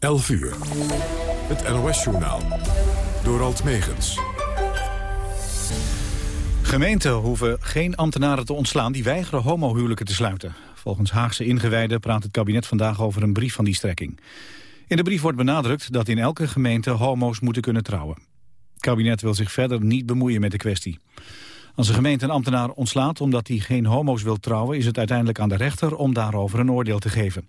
11 uur. Het NOS-journaal. Door Alt Megens. Gemeenten hoeven geen ambtenaren te ontslaan die weigeren homohuwelijken te sluiten. Volgens Haagse ingewijden praat het kabinet vandaag over een brief van die strekking. In de brief wordt benadrukt dat in elke gemeente homo's moeten kunnen trouwen. Het kabinet wil zich verder niet bemoeien met de kwestie. Als een gemeente een ambtenaar ontslaat omdat hij geen homo's wil trouwen... is het uiteindelijk aan de rechter om daarover een oordeel te geven.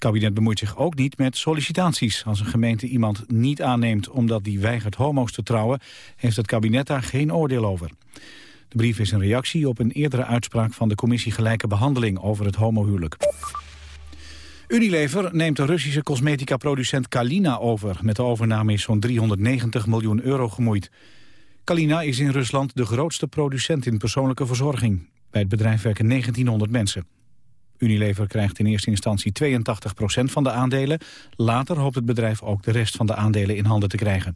Kabinet bemoeit zich ook niet met sollicitaties. Als een gemeente iemand niet aanneemt omdat die weigert homo's te trouwen... heeft het kabinet daar geen oordeel over. De brief is een reactie op een eerdere uitspraak van de commissie Gelijke Behandeling over het homohuwelijk. Unilever neemt de Russische cosmetica-producent Kalina over. Met de overname is zo'n 390 miljoen euro gemoeid. Kalina is in Rusland de grootste producent in persoonlijke verzorging. Bij het bedrijf werken 1900 mensen. Unilever krijgt in eerste instantie 82% van de aandelen. Later hoopt het bedrijf ook de rest van de aandelen in handen te krijgen.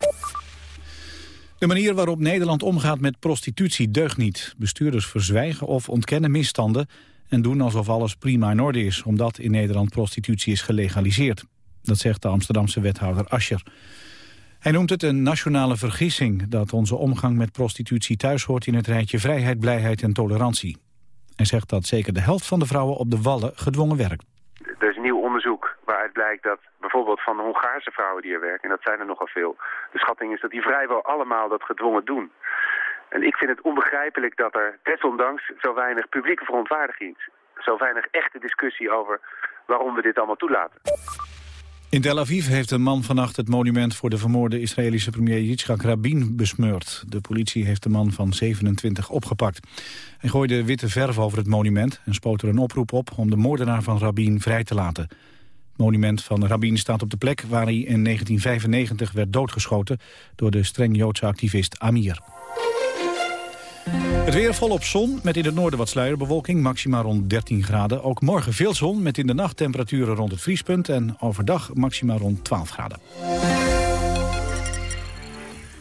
De manier waarop Nederland omgaat met prostitutie deugt niet. Bestuurders verzwijgen of ontkennen misstanden... en doen alsof alles prima in orde is... omdat in Nederland prostitutie is gelegaliseerd. Dat zegt de Amsterdamse wethouder Ascher. Hij noemt het een nationale vergissing... dat onze omgang met prostitutie thuis hoort in het rijtje vrijheid, blijheid en tolerantie. Hij zegt dat zeker de helft van de vrouwen op de Wallen gedwongen werkt. Er is nieuw onderzoek waaruit blijkt dat bijvoorbeeld van de Hongaarse vrouwen die er werken... en dat zijn er nogal veel, de schatting is dat die vrijwel allemaal dat gedwongen doen. En ik vind het onbegrijpelijk dat er desondanks zo weinig publieke verontwaardiging is. Zo weinig echte discussie over waarom we dit allemaal toelaten. In Tel Aviv heeft een man vannacht het monument voor de vermoorde Israëlische premier Yitzhak Rabin besmeurd. De politie heeft de man van 27 opgepakt. Hij gooide witte verf over het monument en spoot er een oproep op om de moordenaar van Rabin vrij te laten. Het monument van Rabin staat op de plek waar hij in 1995 werd doodgeschoten door de streng Joodse activist Amir. Het weer volop zon, met in het noorden wat sluierbewolking, maximaal rond 13 graden. Ook morgen veel zon, met in de nacht temperaturen rond het vriespunt... en overdag maximaal rond 12 graden.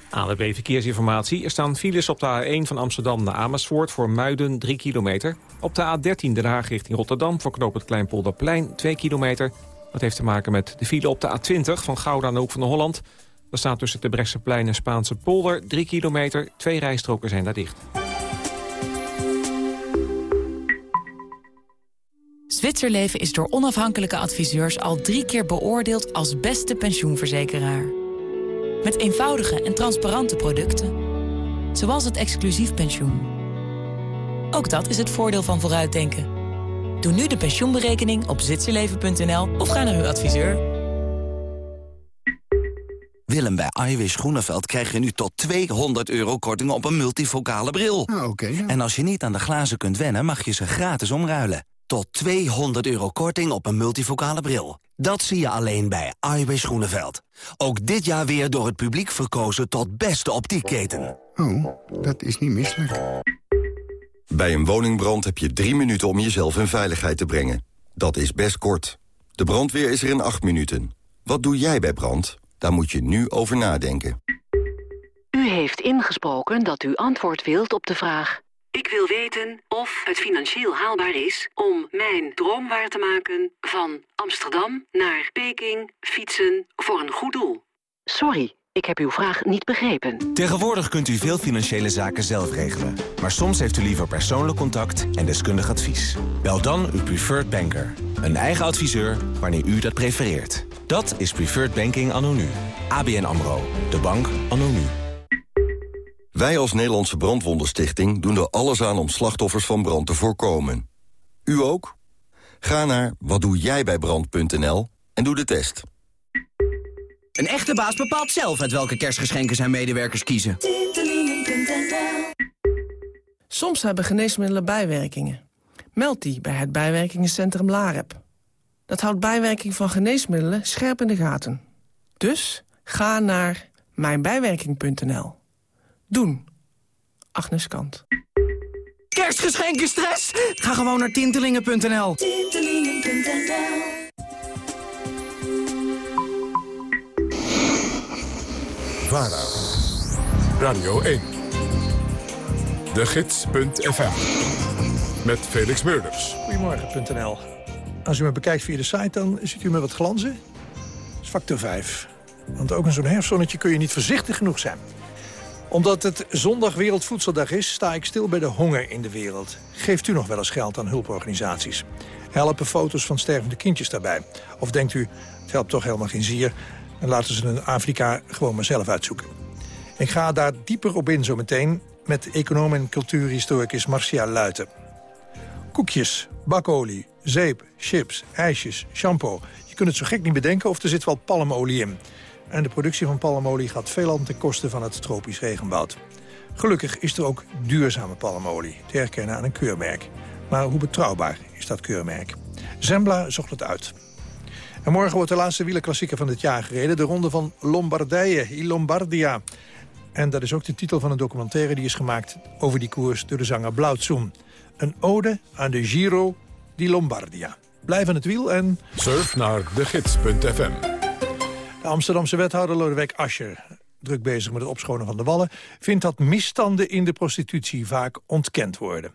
ANWB Verkeersinformatie. Er staan files op de A1 van Amsterdam naar Amersfoort voor Muiden 3 kilometer. Op de A13 Den Haag richting Rotterdam voor knoop het Kleinpolderplein 2 kilometer. Dat heeft te maken met de file op de A20 van Gouda naar Hoek van de Holland. Er staat tussen de Brechtseplein en Spaanse polder 3 kilometer. Twee rijstroken zijn daar dicht. Zwitserleven is door onafhankelijke adviseurs al drie keer beoordeeld als beste pensioenverzekeraar. Met eenvoudige en transparante producten. Zoals het exclusief pensioen. Ook dat is het voordeel van vooruitdenken. Doe nu de pensioenberekening op zwitserleven.nl of ga naar uw adviseur. Willem, bij Iwis Groeneveld krijg je nu tot 200 euro korting op een multifocale bril. Ah, oké. En als je niet aan de glazen kunt wennen, mag je ze gratis omruilen. Tot 200 euro korting op een multifocale bril. Dat zie je alleen bij Iwis Groeneveld. Ook dit jaar weer door het publiek verkozen tot beste optiekketen. Oh, dat is niet misselijk. Bij een woningbrand heb je drie minuten om jezelf in veiligheid te brengen. Dat is best kort. De brandweer is er in acht minuten. Wat doe jij bij brand? Daar moet je nu over nadenken. U heeft ingesproken dat u antwoord wilt op de vraag... Ik wil weten of het financieel haalbaar is om mijn droom waar te maken... van Amsterdam naar Peking fietsen voor een goed doel. Sorry, ik heb uw vraag niet begrepen. Tegenwoordig kunt u veel financiële zaken zelf regelen. Maar soms heeft u liever persoonlijk contact en deskundig advies. Bel dan uw preferred banker. Een eigen adviseur wanneer u dat prefereert. Dat is Preferred Banking anno nu. ABN AMRO. De bank anno nu. Wij als Nederlandse Brandwondenstichting doen er alles aan om slachtoffers van brand te voorkomen. U ook? Ga naar watdoejijbijbrand.nl en doe de test. Een echte baas bepaalt zelf uit welke kerstgeschenken zijn medewerkers kiezen. Soms hebben geneesmiddelen bijwerkingen. Meld die bij het bijwerkingencentrum LAREP. Dat houdt bijwerking van geneesmiddelen scherp in de gaten. Dus ga naar mijnbijwerking.nl. Doen. Agnes Kant. Kerstgeschenken stress? Ga gewoon naar tintelingen.nl. Tintelingen.nl VARA. Radio 1. De Gids.fm. Met Felix Meurders. Goedemorgen.nl. Als u me bekijkt via de site, dan ziet u me wat glanzen. is factor 5. Want ook in zo'n herfstzonnetje kun je niet voorzichtig genoeg zijn. Omdat het zondag Wereldvoedseldag is, sta ik stil bij de honger in de wereld. Geeft u nog wel eens geld aan hulporganisaties? Helpen foto's van stervende kindjes daarbij? Of denkt u, het helpt toch helemaal geen zier... en laten ze in Afrika gewoon maar zelf uitzoeken? Ik ga daar dieper op in zometeen met econoom en cultuurhistoricus Marcia Luiten. Koekjes, bakolie, zeep, chips, ijsjes, shampoo. Je kunt het zo gek niet bedenken of er zit wel palmolie in. En de productie van palmolie gaat veelal ten koste van het tropisch regenwoud. Gelukkig is er ook duurzame palmolie, te herkennen aan een keurmerk. Maar hoe betrouwbaar is dat keurmerk? Zembla zocht het uit. En morgen wordt de laatste wielerklassieker van dit jaar gereden. De ronde van Lombardije, I Lombardia. En dat is ook de titel van een documentaire die is gemaakt over die koers door de zanger Blauwtsoen. Een ode aan de Giro di Lombardia. Blijf aan het wiel en... Surf naar degids.fm. De Amsterdamse wethouder Lodewijk Asscher, druk bezig met het opschonen van de wallen... vindt dat misstanden in de prostitutie vaak ontkend worden.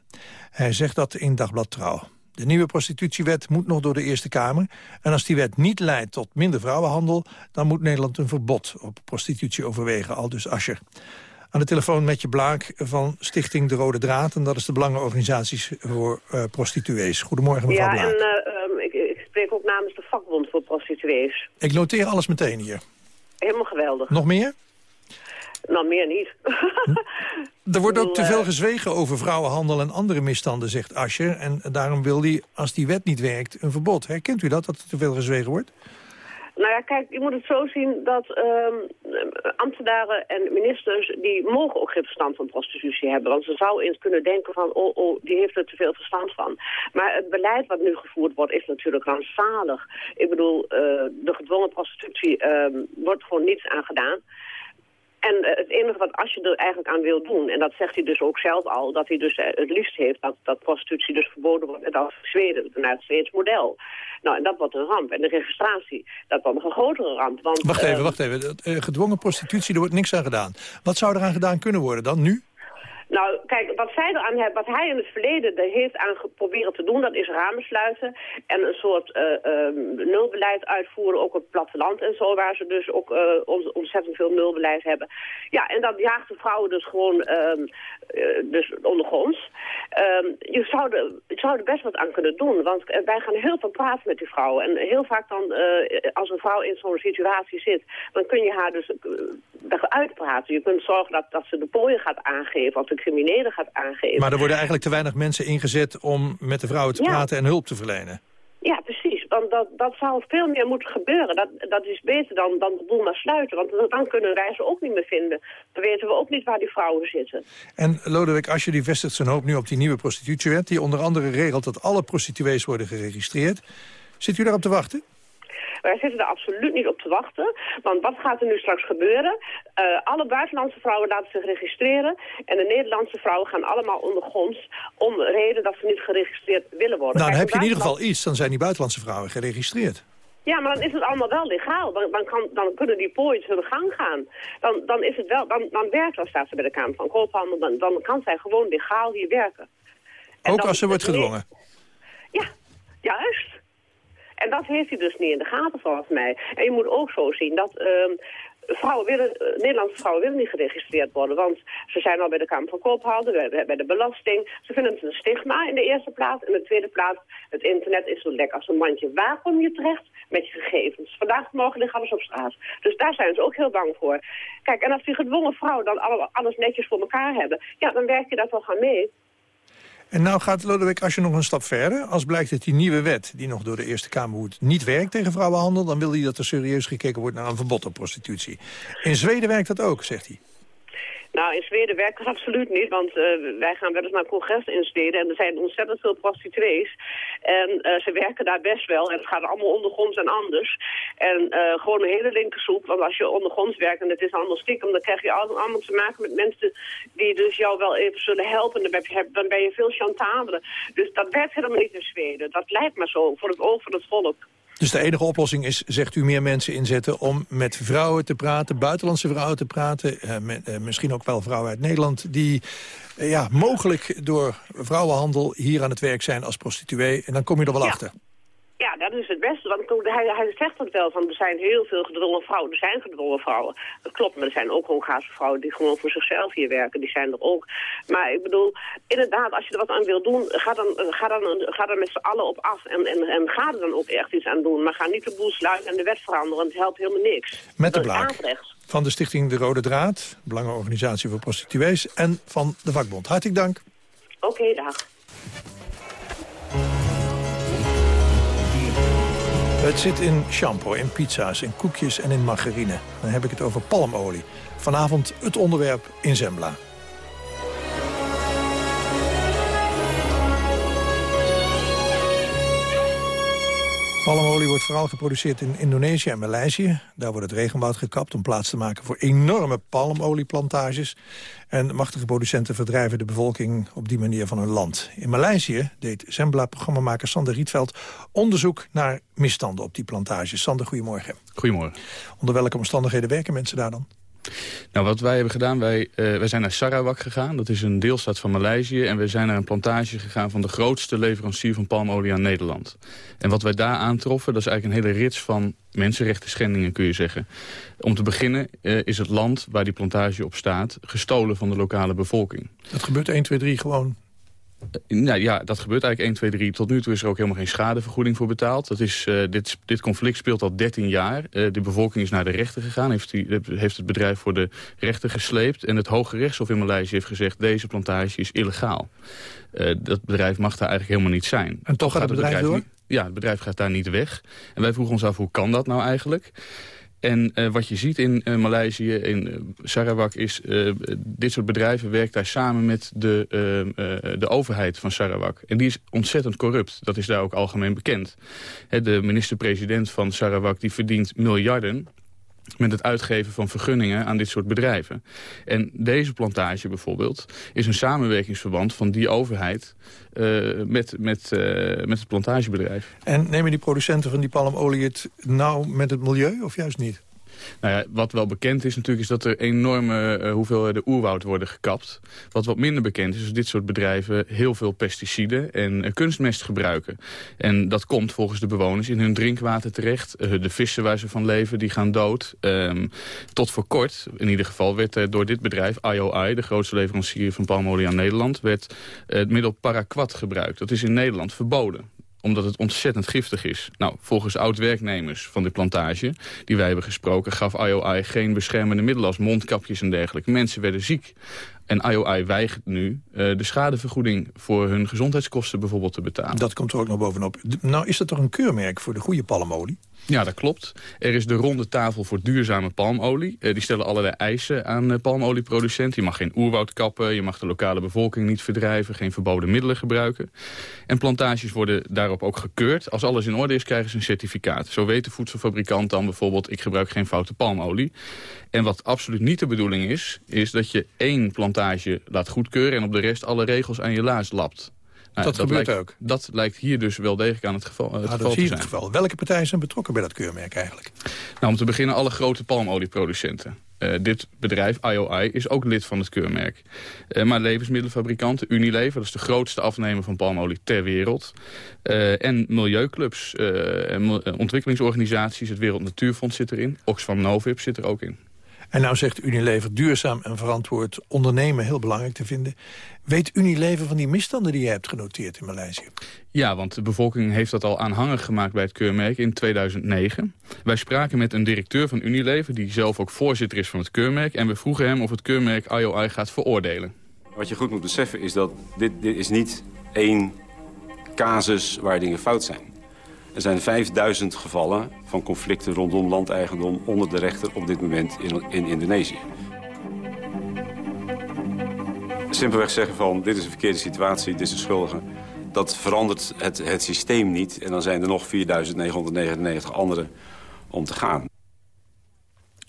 Hij zegt dat in Dagblad Trouw. De nieuwe prostitutiewet moet nog door de Eerste Kamer. En als die wet niet leidt tot minder vrouwenhandel... dan moet Nederland een verbod op prostitutie overwegen, al dus Asscher. Aan de telefoon met je Blaak van Stichting De Rode Draad. En dat is de belangenorganisatie voor uh, prostituees. Goedemorgen, mevrouw ja, Blaak. en uh, um, ik, ik, spreek ook namens de vakbond voor prostituees. Ik noteer alles meteen hier. Helemaal geweldig. Nog meer? Nou, meer niet. er wordt ook te veel gezwegen over vrouwenhandel en andere misstanden, zegt Ascher. En daarom wil hij, als die wet niet werkt, een verbod. Herkent u dat, dat er te veel gezwegen wordt? Nou ja, kijk, je moet het zo zien dat um, ambtenaren en ministers... die mogen ook geen verstand van prostitutie hebben. Want ze zou eens kunnen denken van, oh, oh, die heeft er te veel verstand van. Maar het beleid wat nu gevoerd wordt is natuurlijk rampzalig. Ik bedoel, uh, de gedwongen prostitutie um, wordt gewoon niets aan gedaan. En uh, het enige wat Asje er eigenlijk aan wil doen, en dat zegt hij dus ook zelf al, dat hij dus uh, het liefst heeft dat, dat prostitutie dus verboden wordt, als Zweden, naar het Zweeds model. Nou, en dat wordt een ramp. En de registratie, dat wordt nog een grotere ramp. Want, wacht even, uh, wacht even. gedwongen prostitutie, er wordt niks aan gedaan. Wat zou er aan gedaan kunnen worden dan, nu? Nou, kijk, wat zij eraan hebben, wat hij in het verleden er heeft aan proberen te doen, dat is ramen sluiten en een soort uh, uh, nulbeleid uitvoeren, ook op het platteland en zo, waar ze dus ook uh, ontzettend veel nulbeleid hebben. Ja, en dat jaagt de vrouwen dus gewoon uh, dus ondergronds. Uh, je, zou er, je zou best wat aan kunnen doen, want wij gaan heel veel praten met die vrouwen. En heel vaak dan, als een vrouw in zo'n situatie zit, dan kun je haar dus uitpraten. Je kunt zorgen dat, dat ze de pooien gaat aangeven, of criminelen gaat aangeven. Maar er worden eigenlijk te weinig mensen ingezet om met de vrouwen te Ja. praten en hulp te verlenen. Ja, precies. Want dat, dat zou veel meer moeten gebeuren. Dat, dat is beter dan, dan de boel maar sluiten. Want dan kunnen wij ze ook niet meer vinden. Dan weten we ook niet waar die vrouwen zitten. En Lodewijk Asscher die vestigt zijn hoop nu op die nieuwe prostitutiewet... die onder andere regelt dat alle prostituees worden geregistreerd. Zit u daarop te wachten? Wij zitten er absoluut niet op te wachten. Want wat gaat er nu straks gebeuren? Uh, alle buitenlandse vrouwen laten zich registreren. En de Nederlandse vrouwen gaan allemaal ondergronds... om de reden dat ze niet geregistreerd willen worden. Nou, dan Kijk, heb je in ieder geval iets. Dan zijn die buitenlandse vrouwen geregistreerd. Ja, maar dan is het allemaal wel legaal. Dan, dan, kan, dan kunnen die pooiers hun gang gaan. Dan, dan, is het wel, dan, dan werkt dan staat ze bij de Kamer van Koophandel. Dan, dan kan zij gewoon legaal hier werken. En Ook als ze wordt gedwongen. Juist. En dat heeft hij dus niet in de gaten volgens mij. En je moet ook zo zien dat ehm, vrouwen willen, eh, Nederlandse vrouwen willen niet geregistreerd worden. Want ze zijn al bij de Kamer van Koophandel, bij, bij de belasting. Ze vinden het een stigma in de eerste plaats. In de tweede plaats, het internet is zo lekker als een mandje. Waar kom je terecht met je gegevens? Vandaag morgen liggen alles op straat. Dus daar zijn ze ook heel bang voor. Kijk, en als die gedwongen vrouwen dan alle- alles netjes voor elkaar hebben... ja, dan werk je daar toch aan mee. En nou gaat Lodewijk Asscher nog een stap verder. Als blijkt dat die nieuwe wet, die nog door de Eerste Kamer moet, niet werkt tegen vrouwenhandel... dan wil hij dat er serieus gekeken wordt naar een verbod op prostitutie. In Zweden werkt dat ook, zegt hij. Nou, in Zweden werkt dat absoluut niet, want eh, wij gaan wel eens naar congressen in Zweden en er zijn ontzettend veel prostituees. En eh, ze werken daar best wel en het gaat allemaal ondergronds en anders. En eh, gewoon een hele linkersoep, want als je ondergronds werkt en het is allemaal stiekem, dan krijg je al- allemaal te maken met mensen die dus jou wel even zullen helpen. Dan ben je, dan ben je veel chantabele. Dus dat werkt helemaal niet in Zweden. Dat lijkt maar zo, voor het oog van het volk. Dus de enige oplossing is, zegt u, meer mensen inzetten om met vrouwen te praten, buitenlandse vrouwen te praten, eh, met, eh, misschien ook wel vrouwen uit Nederland, die eh, ja, mogelijk door vrouwenhandel hier aan het werk zijn als prostituee. En dan kom je er wel Ja. achter. Ja, dat is het beste. Want hij, hij zegt het wel, van er zijn heel veel gedwongen vrouwen. Er zijn gedwongen vrouwen. Dat klopt, maar er zijn ook Hongaarse vrouwen die gewoon voor zichzelf hier werken. Die zijn er ook. Maar ik bedoel, inderdaad, als je er wat aan wil doen, ga dan, ga dan, ga dan met z'n allen op af. En, en, en ga er dan ook echt iets aan doen. Maar ga niet de boel sluiten en de wet veranderen, want het helpt helemaal niks. Met de blaak van de stichting De Rode Draad, Belangenorganisatie voor prostituees... en van de vakbond. Hartelijk dank. Oké, dag. Het zit in shampoo, in pizza's, in koekjes en in margarine. Dan heb ik het over palmolie. Vanavond het onderwerp in Zembla. Palmolie wordt vooral geproduceerd in Indonesië en Maleisië. Daar wordt het regenwoud gekapt om plaats te maken voor enorme palmolieplantages. En machtige producenten verdrijven de bevolking op die manier van hun land. In Maleisië deed Zembla-programmamaker Sander Rietveld onderzoek naar misstanden op die plantages. Sander, goedemorgen. Goedemorgen. Onder welke omstandigheden werken mensen daar dan? Nou, wat wij hebben gedaan, wij, uh, wij zijn naar Sarawak gegaan. Dat is een deelstaat van Maleisië. En we zijn naar een plantage gegaan van de grootste leverancier van palmolie aan Nederland. En wat wij daar aantroffen, dat is eigenlijk een hele rits van mensenrechten schendingen, kun je zeggen. Om te beginnen uh, is het land waar die plantage op staat gestolen van de lokale bevolking. Dat gebeurt 1, 2, 3 gewoon nou ja, dat gebeurt eigenlijk 1, 2, 3. Tot nu toe is er ook helemaal geen schadevergoeding voor betaald. Dat is, uh, dit, dit conflict speelt al 13 jaar. Uh, de bevolking is naar de rechter gegaan. Heeft, die, heeft het bedrijf voor de rechter gesleept. En het Hoge Rechtshof in Maleisië heeft gezegd... deze plantage is illegaal. Uh, dat bedrijf mag daar eigenlijk helemaal niet zijn. En toch gaat het bedrijf, bedrijf door? ja, het bedrijf gaat daar niet weg. En wij vroegen ons af, hoe kan dat nou eigenlijk? En uh, wat je ziet in uh, Maleisië, in uh, Sarawak, is dit soort bedrijven werkt daar samen met de, de overheid van Sarawak. En die is ontzettend corrupt. Dat is daar ook algemeen bekend. de minister-president van Sarawak die verdient miljarden met het uitgeven van vergunningen aan dit soort bedrijven. En deze plantage bijvoorbeeld is een samenwerkingsverband van die overheid uh, met, met, uh, met het plantagebedrijf. En nemen die producenten van die palmolie het nou met het milieu of juist niet? Nou wat wel bekend is natuurlijk is dat er enorme uh, hoeveelheden oerwoud worden gekapt. Wat wat minder bekend is, is dat dit soort bedrijven heel veel pesticiden en uh, kunstmest gebruiken. En dat komt volgens de bewoners in hun drinkwater terecht. Uh, de vissen waar ze van leven, die gaan dood. Um, tot voor kort, in ieder geval, werd er door dit bedrijf, IOI, de grootste leverancier van palmolie aan Nederland, werd het middel paraquat gebruikt. Dat is in Nederland verboden omdat het ontzettend giftig is. Nou, volgens oud-werknemers van de plantage, die wij hebben gesproken... gaf IOI geen beschermende middelen als mondkapjes en dergelijke. Mensen werden ziek. En IOI weigert nu uh, de schadevergoeding voor hun gezondheidskosten bijvoorbeeld te betalen. Dat komt er ook nog bovenop. Nou, is dat toch een keurmerk voor de goede palmolie? Ja, dat klopt. Er is de ronde tafel voor duurzame palmolie. Uh, die stellen allerlei eisen aan uh, palmolieproducenten. Je mag geen oerwoud kappen, je mag de lokale bevolking niet verdrijven... geen verboden middelen gebruiken. En plantages worden daarop ook gekeurd. Als alles in orde is, krijgen ze een certificaat. Zo weet de voedselfabrikant dan bijvoorbeeld... ik gebruik geen foute palmolie. En wat absoluut niet de bedoeling is... is dat je één plantage laat goedkeuren... en op de rest alle regels aan je laars lapt. Nou, dat, gebeurt ook. Dat lijkt hier dus wel degelijk aan het geval, het ah, geval dat te is zijn. het geval. Welke partijen zijn betrokken bij dat keurmerk eigenlijk? Nou, om te beginnen alle grote palmolieproducenten. Uh, dit bedrijf, IOI, is ook lid van het keurmerk. Uh, maar levensmiddelenfabrikanten, Unilever, dat is de grootste afnemer van palmolie ter wereld. Uh, en milieuclubs, en ontwikkelingsorganisaties, het Wereld Natuurfonds zit erin. Oxfam Novib zit er ook in. En nou zegt Unilever duurzaam en verantwoord ondernemen heel belangrijk te vinden. Weet Unilever van die misstanden die je hebt genoteerd in Maleisië? Ja, want de bevolking heeft dat al aanhangig gemaakt bij het keurmerk in 2009. Wij spraken met een directeur van Unilever, die zelf ook voorzitter is van het keurmerk. En we vroegen hem of het keurmerk IOI gaat veroordelen. Wat je goed moet beseffen is dat dit, dit is niet één casus waar dingen fout zijn. Er zijn 5000 gevallen van conflicten rondom landeigendom onder de rechter op dit moment in, in Indonesië. Simpelweg zeggen van dit is een verkeerde situatie, dit is de schuldige. Dat verandert het, het systeem niet en dan zijn er nog 4999 anderen om te gaan.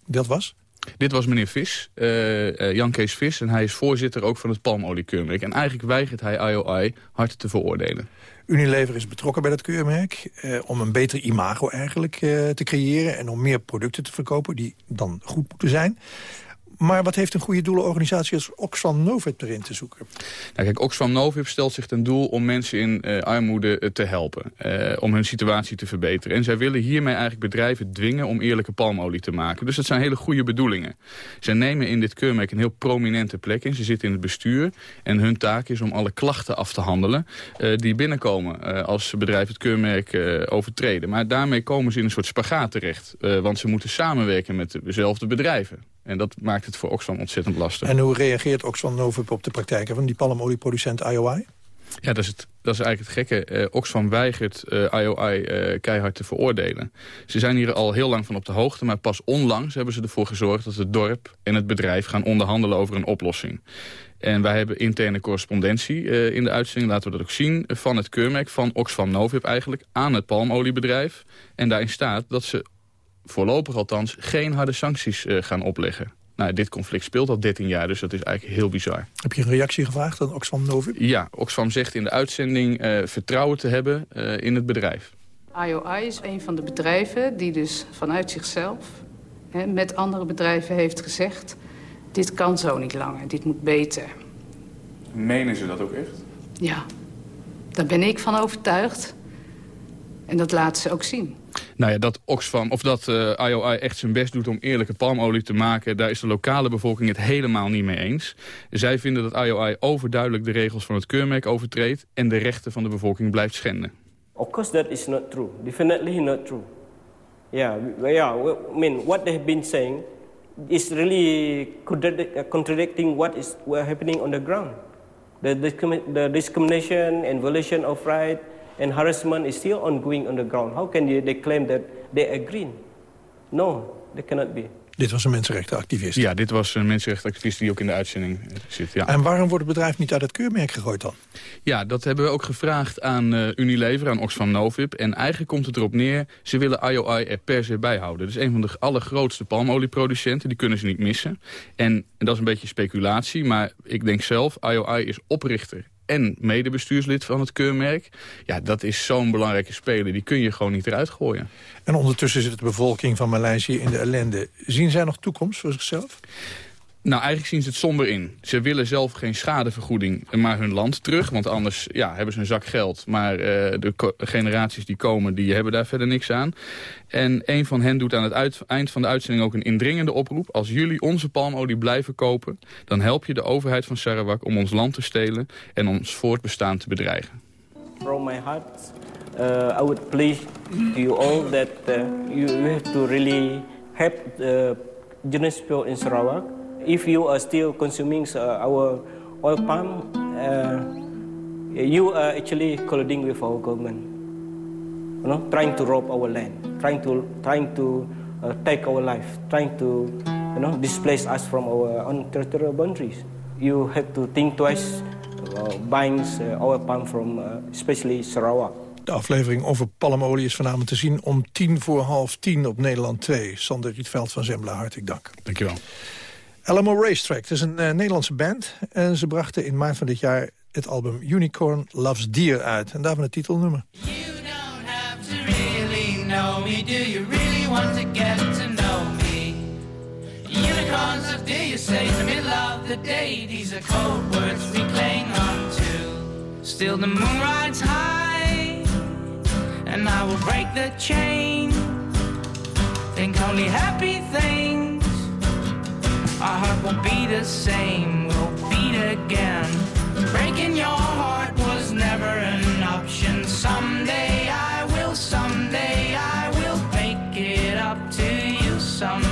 Dat was? Dit was meneer Vis, uh, uh, Jan Kees Vis, en hij is voorzitter ook van het palmoliekeurmerk. En eigenlijk weigert hij IOI hard te veroordelen. Unilever is betrokken bij dat keurmerk eh, om een beter imago eigenlijk eh, te creëren... en om meer producten te verkopen die dan goed moeten zijn. Maar wat heeft een goede doelenorganisatie als Oxfam Novib erin te zoeken? Nou, kijk, Oxfam Novib stelt zich ten doel om mensen in uh, armoede uh, te helpen. Uh, om hun situatie te verbeteren. En zij willen hiermee eigenlijk bedrijven dwingen om eerlijke palmolie te maken. Dus dat zijn hele goede bedoelingen. Zij nemen in dit keurmerk een heel prominente plek in. Ze zitten in het bestuur. En hun taak is om alle klachten af te handelen die binnenkomen als bedrijven het keurmerk overtreden. Maar daarmee komen ze in een soort spagaat terecht. want ze moeten samenwerken met dezelfde bedrijven. En dat maakt het voor Oxfam ontzettend lastig. En hoe reageert Oxfam Novib op de praktijken van die palmolieproducent IOI? Ja, dat is, het, dat is eigenlijk het gekke. Uh, Oxfam weigert uh, IOI uh, keihard te veroordelen. Ze zijn hier al heel lang van op de hoogte... maar pas onlangs hebben ze ervoor gezorgd dat het dorp en het bedrijf... gaan onderhandelen over een oplossing. En wij hebben interne correspondentie uh, in de uitzending, laten we dat ook zien... van het keurmerk van Oxfam Novib eigenlijk aan het palmoliebedrijf. En daarin staat dat ze voorlopig althans geen harde sancties uh, gaan opleggen. Nou, dit conflict speelt al 13 jaar, dus dat is eigenlijk heel bizar. Heb je een reactie gevraagd aan Oxfam Novib? Ja, Oxfam zegt in de uitzending uh, vertrouwen te hebben uh, in het bedrijf. IOI is een van de bedrijven die dus vanuit zichzelf... Hè, met andere bedrijven heeft gezegd... dit kan zo niet langer, dit moet beter. Menen ze dat ook echt? Ja, daar ben ik van overtuigd. En dat laten ze ook zien. Nou ja, dat Oxfam, of dat uh, IOI echt zijn best doet om eerlijke palmolie te maken... daar is de lokale bevolking het helemaal niet mee eens. Zij vinden dat IOI overduidelijk de regels van het keurmerk overtreedt... en de rechten van de bevolking blijft schenden. Of course that is not true. Definitely not true. Yeah, yeah, I mean, what they have been saying... is really contradicting what is happening on the ground. The, the discrimination and violation of rights and harassment is still ongoing on the ground. How can you, they claim that they agree? No, they cannot be. Dit was een mensenrechtenactivist? Ja, dit was een mensenrechtenactivist die ook in de uitzending zit. Ja. En waarom wordt het bedrijf niet uit het keurmerk gegooid dan? Ja, dat hebben we ook gevraagd aan uh, Unilever, aan Oxfam Novib. En eigenlijk komt het erop neer, ze willen IOI er per se bijhouden. Dat is een van de allergrootste palmolieproducenten, die kunnen ze niet missen. En, en dat is een beetje speculatie, maar ik denk zelf, IOI is oprichter en medebestuurslid van het keurmerk. Ja, dat is zo'n belangrijke speler. Die kun je gewoon niet eruit gooien. En ondertussen zit de bevolking van Maleisië in de ellende. Zien zij nog toekomst voor zichzelf? Nou, eigenlijk zien ze het somber in. Ze willen zelf geen schadevergoeding, maar hun land terug. Want anders ja, hebben ze een zak geld. Maar uh, de generaties die komen, die hebben daar verder niks aan. En een van hen doet aan het eind van de uitzending ook een indringende oproep. Als jullie onze palmolie blijven kopen... dan help je de overheid van Sarawak om ons land te stelen... en ons voortbestaan te bedreigen. From my heart, uh, I would please you all that uh, you, have to really help the journalists in Sarawak if you are still consuming uh, our oil palm, uh, you are actually colluding with our government. You know, trying to rob our land, trying to trying to uh, take our life, trying to you know displace us from our own territorial boundaries. You have to think twice buying uh, oil palm from especially Sarawak. De aflevering over palmolie is vanavond te zien om tien voor half tien op Nederland 2. Sander Rietveld van Zembla, hartelijk dank. Dankjewel. Alamo Racetrack, het is een uh, Nederlandse band. En ze brachten in maart van dit jaar het album Unicorn Loves Deer uit. En daarvan het titelnummer. You don't have to really know me. Do you really want to get to know me? Unicorns of deer, you say the middle of the day. These are cold words we cling on to. Still the moon rides high. And I will break the chain. Think only happy things. Our heart won't be the same, we'll beat again. Breaking your heart was never an option. Someday I will, someday I will make it up to you somehow.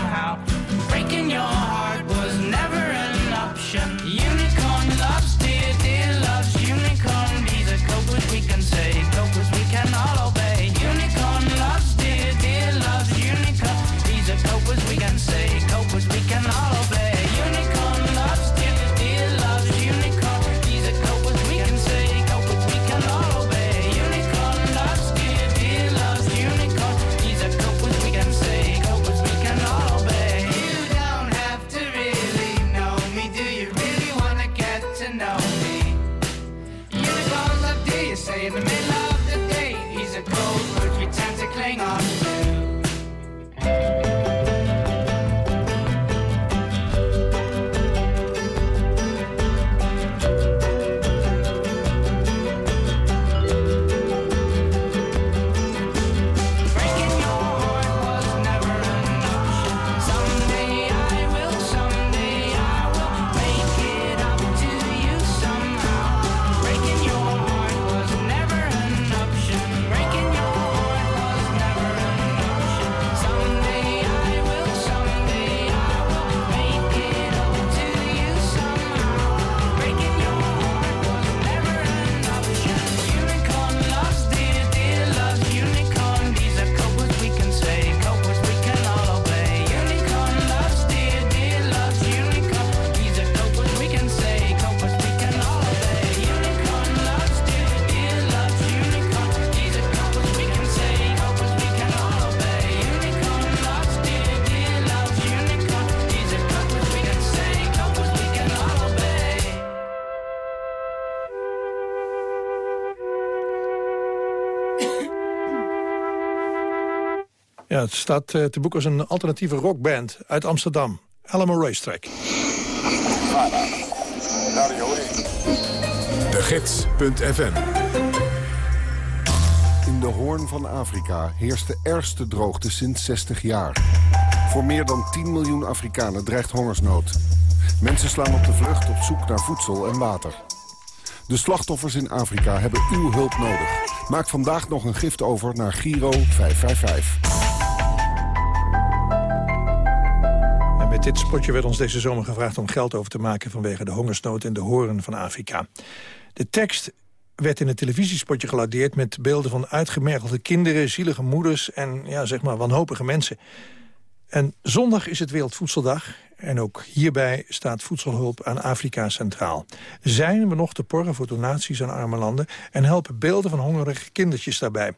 Ja, het staat eh, te boek als een alternatieve rockband uit Amsterdam. Alamo Racetrack. De Gids.fm In de hoorn van Afrika heerst de ergste droogte sinds 60 jaar. Voor meer dan 10 miljoen Afrikanen dreigt hongersnood. Mensen slaan op de vlucht op zoek naar voedsel en water. De slachtoffers in Afrika hebben uw hulp nodig. Maak vandaag nog een gift over naar Giro 555. Dit spotje werd ons deze zomer gevraagd om geld over te maken... vanwege de hongersnood in de horen van Afrika. De tekst werd in het televisiespotje gelaudeerd met beelden van uitgemergelde kinderen, zielige moeders en ja, zeg maar wanhopige mensen. En zondag is het Wereldvoedseldag en ook hierbij staat voedselhulp aan Afrika centraal. Zijn we nog te porren voor donaties aan arme landen... en helpen beelden van hongerige kindertjes daarbij.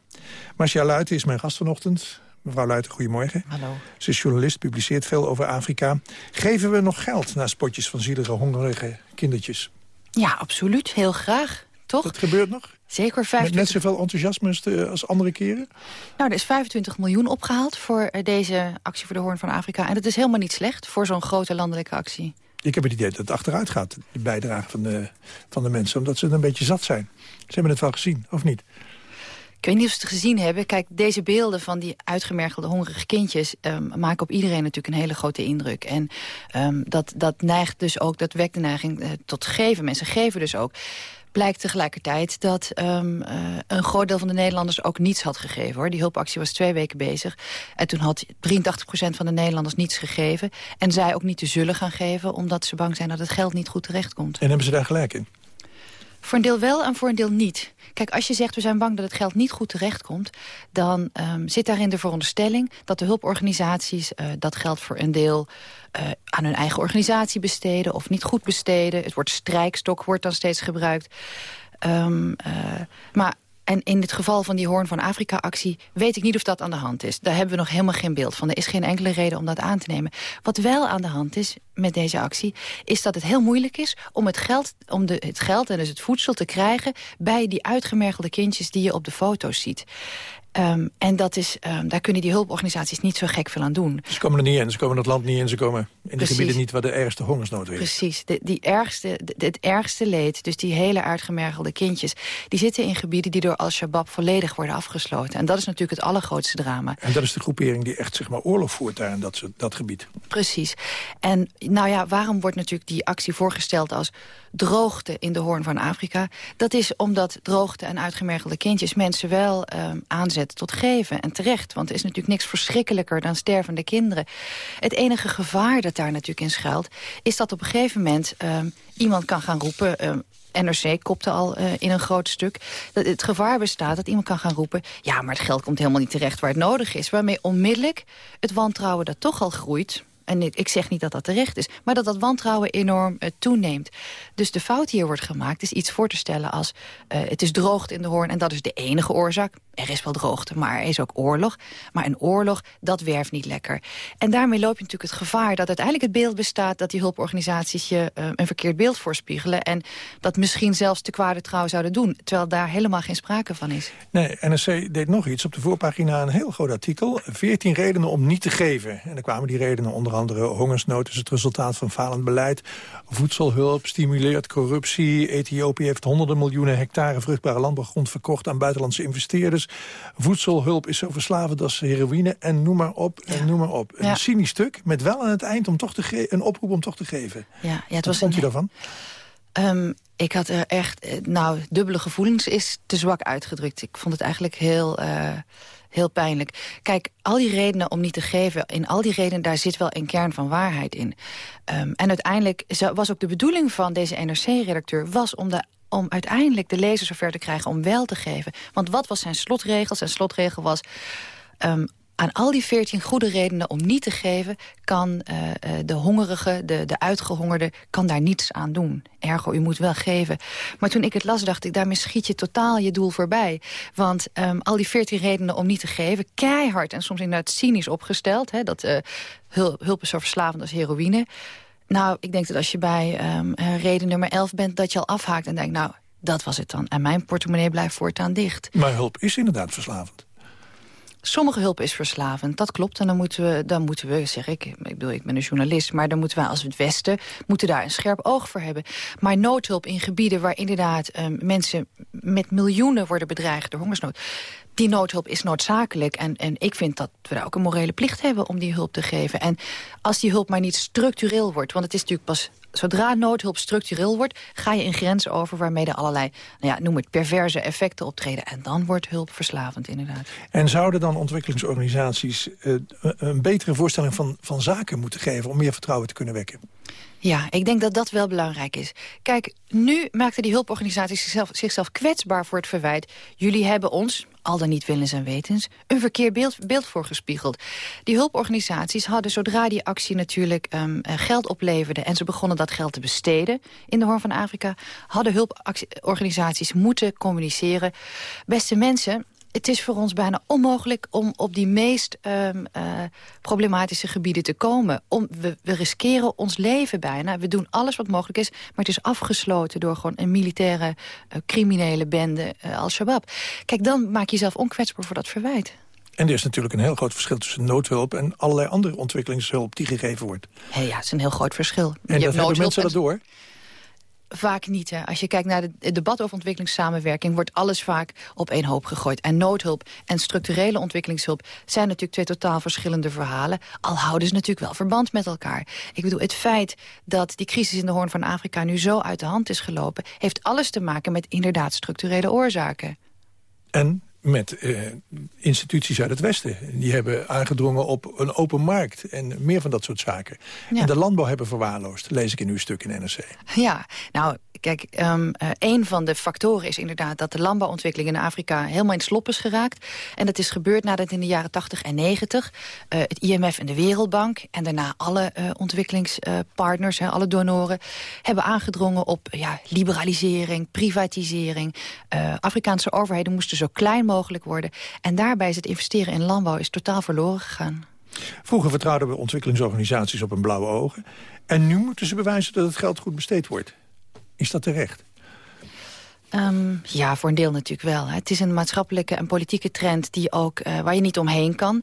Marcia Luiten is mijn gast vanochtend. Mevrouw Luiten, goedemorgen. Hallo. Ze is journalist, publiceert veel over Afrika. Geven we nog geld naar spotjes van zielige, hongerige kindertjes? Ja, absoluut. Heel graag. Toch? Dat gebeurt nog? Zeker Met 25... net zoveel enthousiasme als andere keren? Nou, er is 25 miljoen opgehaald voor eh, deze actie voor de Hoorn van Afrika. En dat is helemaal niet slecht voor zo'n grote landelijke actie. Ik heb het idee dat het achteruit gaat, de bijdrage van de, van de mensen. Omdat ze het een beetje zat zijn. Ze hebben het wel gezien, of niet? Ik weet niet of ze het gezien hebben. Kijk, deze beelden van die uitgemergelde hongerige kindjes... ehm, maken op iedereen natuurlijk een hele grote indruk. En ehm, dat, dat neigt dus ook, dat wekt de neiging eh, tot geven. Mensen geven dus ook. Blijkt tegelijkertijd dat ehm, eh, een groot deel van de Nederlanders ook niets had gegeven. hoor. Die hulpactie was twee weken bezig. En toen had 83% van de Nederlanders niets gegeven. En zij ook niet te zullen gaan geven... omdat ze bang zijn dat het geld niet goed terechtkomt. En hebben ze daar gelijk in? Voor een deel wel en voor een deel niet. Kijk, als je zegt we zijn bang dat het geld niet goed terechtkomt... dan ehm, zit daarin de veronderstelling dat de hulporganisaties eh, dat geld voor een deel... eh, aan hun eigen organisatie besteden of niet goed besteden. Het woord strijkstok wordt dan steeds gebruikt. Ehm, eh, maar en in het geval van die Hoorn van Afrika-actie... weet ik niet of dat aan de hand is. Daar hebben we nog helemaal geen beeld van. Er is geen enkele reden om dat aan te nemen. Wat wel aan de hand is met deze actie... is dat het heel moeilijk is om het geld, om de, het geld en dus het voedsel te krijgen... bij die uitgemergelde kindjes die je op de foto's ziet. Ehm, en dat is, ehm, daar kunnen die hulporganisaties niet zo gek veel aan doen. Ze komen er niet in, ze komen het land niet in, ze komen in de gebieden niet waar de ergste hongersnood is. Precies. De, die ergste, de- het ergste leed, dus die hele uitgemergelde kindjes... die zitten in gebieden die door Al-Shabaab volledig worden afgesloten. En dat is natuurlijk het allergrootste drama. En dat is de groepering die echt zeg maar, oorlog voert daar in dat, dat gebied. Precies. En nou ja, waarom wordt natuurlijk die actie voorgesteld als droogte in de Hoorn van Afrika? Dat is omdat droogte en uitgemergelde kindjes mensen wel ehm, aanzetten tot geven. En terecht, want er is natuurlijk niks verschrikkelijker dan stervende kinderen. Het enige gevaar dat daar natuurlijk in schuilt... is dat op een gegeven moment ehm, iemand kan gaan roepen... ehm, NRC kopte al eh, in een groot stuk. Dat het gevaar bestaat dat iemand kan gaan roepen... ja, maar het geld komt helemaal niet terecht waar het nodig is. Waarmee onmiddellijk het wantrouwen dat toch al groeit... en ik zeg niet dat dat terecht is... maar dat dat wantrouwen enorm eh, toeneemt. Dus de fout hier wordt gemaakt is iets voor te stellen als... eh, het is droogte in de hoorn en dat is de enige oorzaak. Er is wel droogte, maar er is ook oorlog. Maar een oorlog, dat werft niet lekker. En daarmee loop je natuurlijk het gevaar dat uiteindelijk het beeld bestaat... dat die hulporganisaties je eh, een verkeerd beeld voorspiegelen... en dat misschien zelfs te kwade trouw zouden doen... terwijl daar helemaal geen sprake van is. Nee, NRC deed nog iets. Op de voorpagina een heel groot artikel. 14 redenen om niet te geven. En dan kwamen die redenen onder andere hongersnood... is het resultaat van falend beleid. Voedselhulp corruptie. Ethiopië heeft honderden miljoenen hectare vruchtbare landbouwgrond verkocht... aan buitenlandse investeerders. Voedselhulp is zo verslavend als heroïne. En noem maar op, en noem maar op. Een Ja. cynisch stuk, met wel aan het eind om toch te een oproep om toch te geven. Ja, ja, het Wat vond je daarvan? Ehm, ik had er echt, eh, nou, dubbele gevoelens is te zwak uitgedrukt. Ik vond het eigenlijk heel, eh, heel pijnlijk. Kijk, al die redenen om niet te geven, in al die redenen, daar zit wel een kern van waarheid in. Ehm, en uiteindelijk was ook de bedoeling van deze NRC-redacteur, was om de om uiteindelijk de lezer zover te krijgen om wel te geven. Want wat was zijn slotregel? Zijn slotregel was... ehm, aan al die veertien goede redenen om niet te geven... kan eh, eh, de hongerige, de, de uitgehongerde, kan daar niets aan doen. Ergo, u moet wel geven. Maar toen ik het las, dacht ik, daarmee schiet je totaal je doel voorbij. Want ehm, al die veertien redenen om niet te geven... keihard en soms inderdaad cynisch opgesteld... Hè, dat eh, hul- hulp is zo verslavend als heroïne... Nou, ik denk dat als je bij ehm, eh, reden nummer 11 bent... dat je al afhaakt en denkt, nou, dat was het dan. En mijn portemonnee blijft voortaan dicht. Maar hulp is inderdaad verslavend. Sommige hulp is verslavend, dat klopt. En dan moeten we, dan moeten we zeg ik, ik bedoel, ik ben een journalist... maar dan moeten wij als het Westen moeten daar een scherp oog voor hebben. Maar noodhulp in gebieden waar inderdaad um, mensen met miljoenen worden bedreigd door hongersnood... die noodhulp is noodzakelijk. En, en ik vind dat we daar ook een morele plicht hebben om die hulp te geven. En als die hulp maar niet structureel wordt... want het is natuurlijk pas zodra noodhulp structureel wordt... ga je een grens over waarmee er allerlei, nou ja, noem het, perverse effecten optreden. En dan wordt hulp verslavend, inderdaad. En zouden dan ontwikkelingsorganisaties uh, een betere voorstelling van, van zaken moeten geven... om meer vertrouwen te kunnen wekken? Ja, ik denk dat dat wel belangrijk is. Kijk, nu maakten die hulporganisaties zichzelf, zichzelf kwetsbaar voor het verwijt. Jullie hebben ons, al dan niet willens en wetens, een verkeerd beeld, beeld voorgespiegeld. Die hulporganisaties hadden, zodra die actie natuurlijk um, geld opleverde... en ze begonnen dat geld te besteden in de Hoorn van Afrika... hadden hulporganisaties moeten communiceren. Beste mensen, het is voor ons bijna onmogelijk om op die meest um, uh, problematische gebieden te komen. Om, we, we, riskeren ons leven bijna. We doen alles wat mogelijk is, maar het is afgesloten door gewoon een militaire uh, criminele bende uh, als Shabab. Kijk, dan maak je jezelf onkwetsbaar voor dat verwijt. En er is natuurlijk een heel groot verschil tussen noodhulp... en allerlei andere ontwikkelingshulp die gegeven wordt. Hey, ja, het is een heel groot verschil. En je dat hebben mensen dat door? Vaak niet. Hè. Als je kijkt naar het debat over ontwikkelingssamenwerking... wordt alles vaak op één hoop gegooid. En noodhulp en structurele ontwikkelingshulp... zijn natuurlijk twee totaal verschillende verhalen. Al houden ze natuurlijk wel verband met elkaar. Ik bedoel, het feit dat die crisis in de Hoorn van Afrika... nu zo uit de hand is gelopen... heeft alles te maken met inderdaad structurele oorzaken. En met uh, instituties uit het Westen. Die hebben aangedrongen op een open markt en meer van dat soort zaken. Ja. En de landbouw hebben verwaarloosd, lees ik in uw stuk in NRC. Ja, nou, kijk, um, uh, een van de factoren is inderdaad... dat de landbouwontwikkeling in Afrika helemaal in slop is geraakt. En dat is gebeurd nadat in de jaren 80 en 90... Uh, het IMF en de Wereldbank en daarna alle ontwikkelingspartners... alle donoren, hebben aangedrongen op ja, liberalisering, privatisering. Afrikaanse overheden moesten zo klein mogelijk worden. En daarbij is het investeren in landbouw is totaal verloren gegaan. Vroeger vertrouwden we ontwikkelingsorganisaties op een blauwe ogen. En nu moeten ze bewijzen dat het geld goed besteed wordt. Is dat terecht? Um, ja, voor een deel natuurlijk wel. Het is een maatschappelijke en politieke trend die ook, uh, waar je niet omheen kan.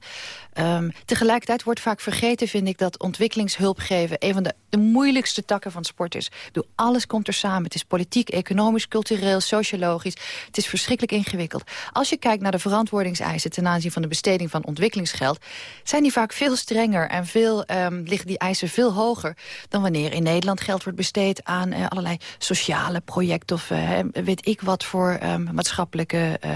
Um, tegelijkertijd wordt vaak vergeten, vind ik, dat ontwikkelingshulp geven... een van de, moeilijkste takken van sport is. Alles komt er samen. Het is politiek, economisch, cultureel, sociologisch. Het is verschrikkelijk ingewikkeld. Als je kijkt naar de verantwoordingseisen... ten aanzien van de besteding van ontwikkelingsgeld... zijn die vaak veel strenger en veel, um, liggen die eisen veel hoger... dan wanneer in Nederland geld wordt besteed aan uh, allerlei sociale projecten... of uh, weet ik wat voor um, maatschappelijke uh,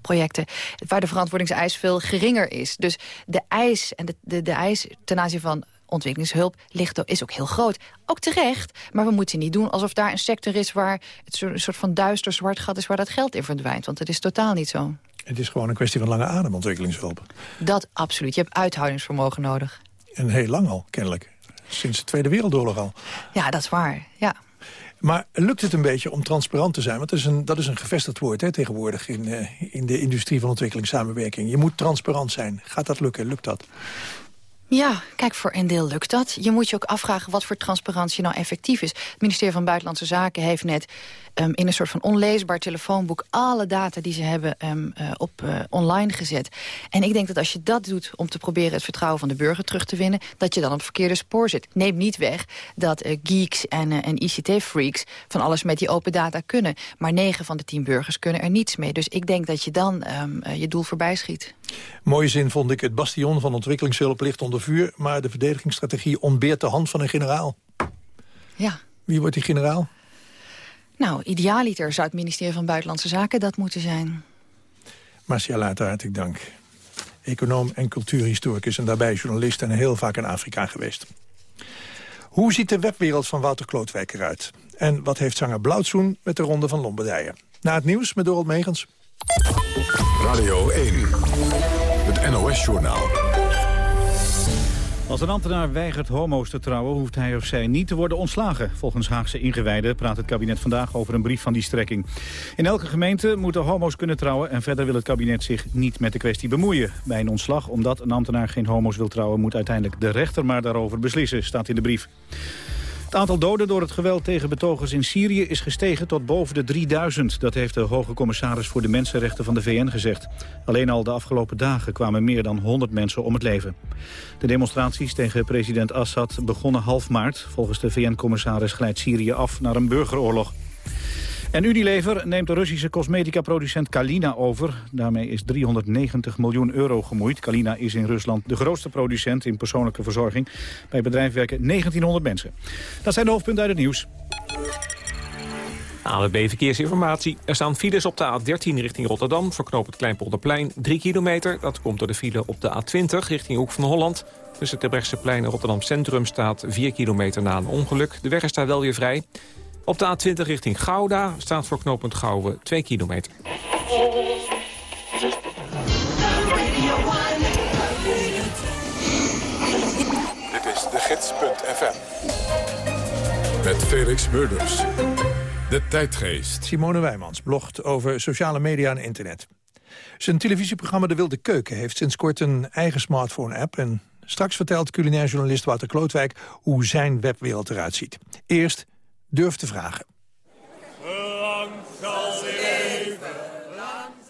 projecten... waar de verantwoordingseis veel geringer is. Dus de eis en de, de, de eis ten aanzien van ontwikkelingshulp ligt, is ook heel groot. Ook terecht, maar we moeten niet doen alsof daar een sector is... waar het een soort van duister zwart gat is waar dat geld in verdwijnt. Want het is totaal niet zo. Het is gewoon een kwestie van lange adem, ontwikkelingshulp. Dat absoluut. Je hebt uithoudingsvermogen nodig. En heel lang al, kennelijk. Sinds de Tweede Wereldoorlog al. Ja, dat is waar. Ja. Maar lukt het een beetje om transparant te zijn? Want dat is een, dat is een gevestigd woord hè, tegenwoordig in, uh, in de industrie van ontwikkelingssamenwerking. Je moet transparant zijn. Gaat dat lukken? Lukt dat? Ja, kijk, voor een deel lukt dat. Je moet je ook afvragen wat voor transparantie nou effectief is. Het ministerie van Buitenlandse Zaken heeft net um, in een soort van onleesbaar telefoonboek... alle data die ze hebben um, uh, op uh, online gezet. En ik denk dat als je dat doet om te proberen het vertrouwen van de burger terug te winnen... dat je dan op het verkeerde spoor zit. Neem niet weg dat uh, geeks en, en ICT-freaks van alles met die open data kunnen. Maar negen van de tien burgers kunnen er niets mee. Dus ik denk dat je dan um, je doel voorbij schiet. Mooie zin vond ik. Het bastion van ontwikkelingshulp ligt onder vuur... maar de verdedigingsstrategie ontbeert de hand van een generaal. Ja. Wie wordt die generaal? Nou, idealiter zou het ministerie van Buitenlandse Zaken dat moeten zijn. Marcia Later, hartelijk dank. Econoom en cultuurhistoricus en daarbij journalist en heel vaak in Afrika geweest. Hoe ziet de webwereld van Wouter Klootwijk eruit? En wat heeft zanger Blauwtsoen met de Ronde van Lombardije? Na het nieuws met Dorald Megens. Radio 1, het NOS-journaal. Als een ambtenaar weigert homo's te trouwen, hoeft hij of zij niet te worden ontslagen. Volgens Haagse ingewijden praat het kabinet vandaag over een brief van die strekking. In elke gemeente moeten homo's kunnen trouwen en verder wil het kabinet zich niet met de kwestie bemoeien. Bij een ontslag, omdat een ambtenaar geen homo's wil trouwen, moet uiteindelijk de rechter maar daarover beslissen, staat in de brief. Het aantal doden door het geweld tegen betogers in Syrië is gestegen tot boven de 3000. Dat heeft de hoge commissaris voor de mensenrechten van de VN gezegd. Alleen al de afgelopen dagen kwamen meer dan 100 mensen om het leven. De demonstraties tegen president Assad begonnen half maart. Volgens de VN-commissaris glijdt Syrië af naar een burgeroorlog. En Unilever neemt de Russische cosmetica-producent Kalina over. Daarmee is 390 miljoen euro gemoeid. Kalina is in Rusland de grootste producent in persoonlijke verzorging. Bij het bedrijf werken 1900 mensen. Dat zijn de hoofdpunten uit het nieuws. ANWB Verkeersinformatie. Er staan files op de A13 richting Rotterdam... voor knoop het Kleinpolderplein 3 kilometer. Dat komt door de file op de A20 richting Hoek van Holland. Tussen het plein en Rotterdam Centrum staat 4 kilometer na een ongeluk. De weg is daar wel weer vrij. Op de A20 richting Gouda staat voor knooppunt Gouwen 2 kilometer. Dit is de gids.fm. Met Felix Murders. De tijdgeest. Simone Wijmans blogt over sociale media en internet. Zijn televisieprogramma De Wilde Keuken heeft sinds kort een eigen smartphone-app... en straks vertelt culinair journalist Wouter Klootwijk hoe zijn webwereld eruit ziet. Eerst durf te vragen.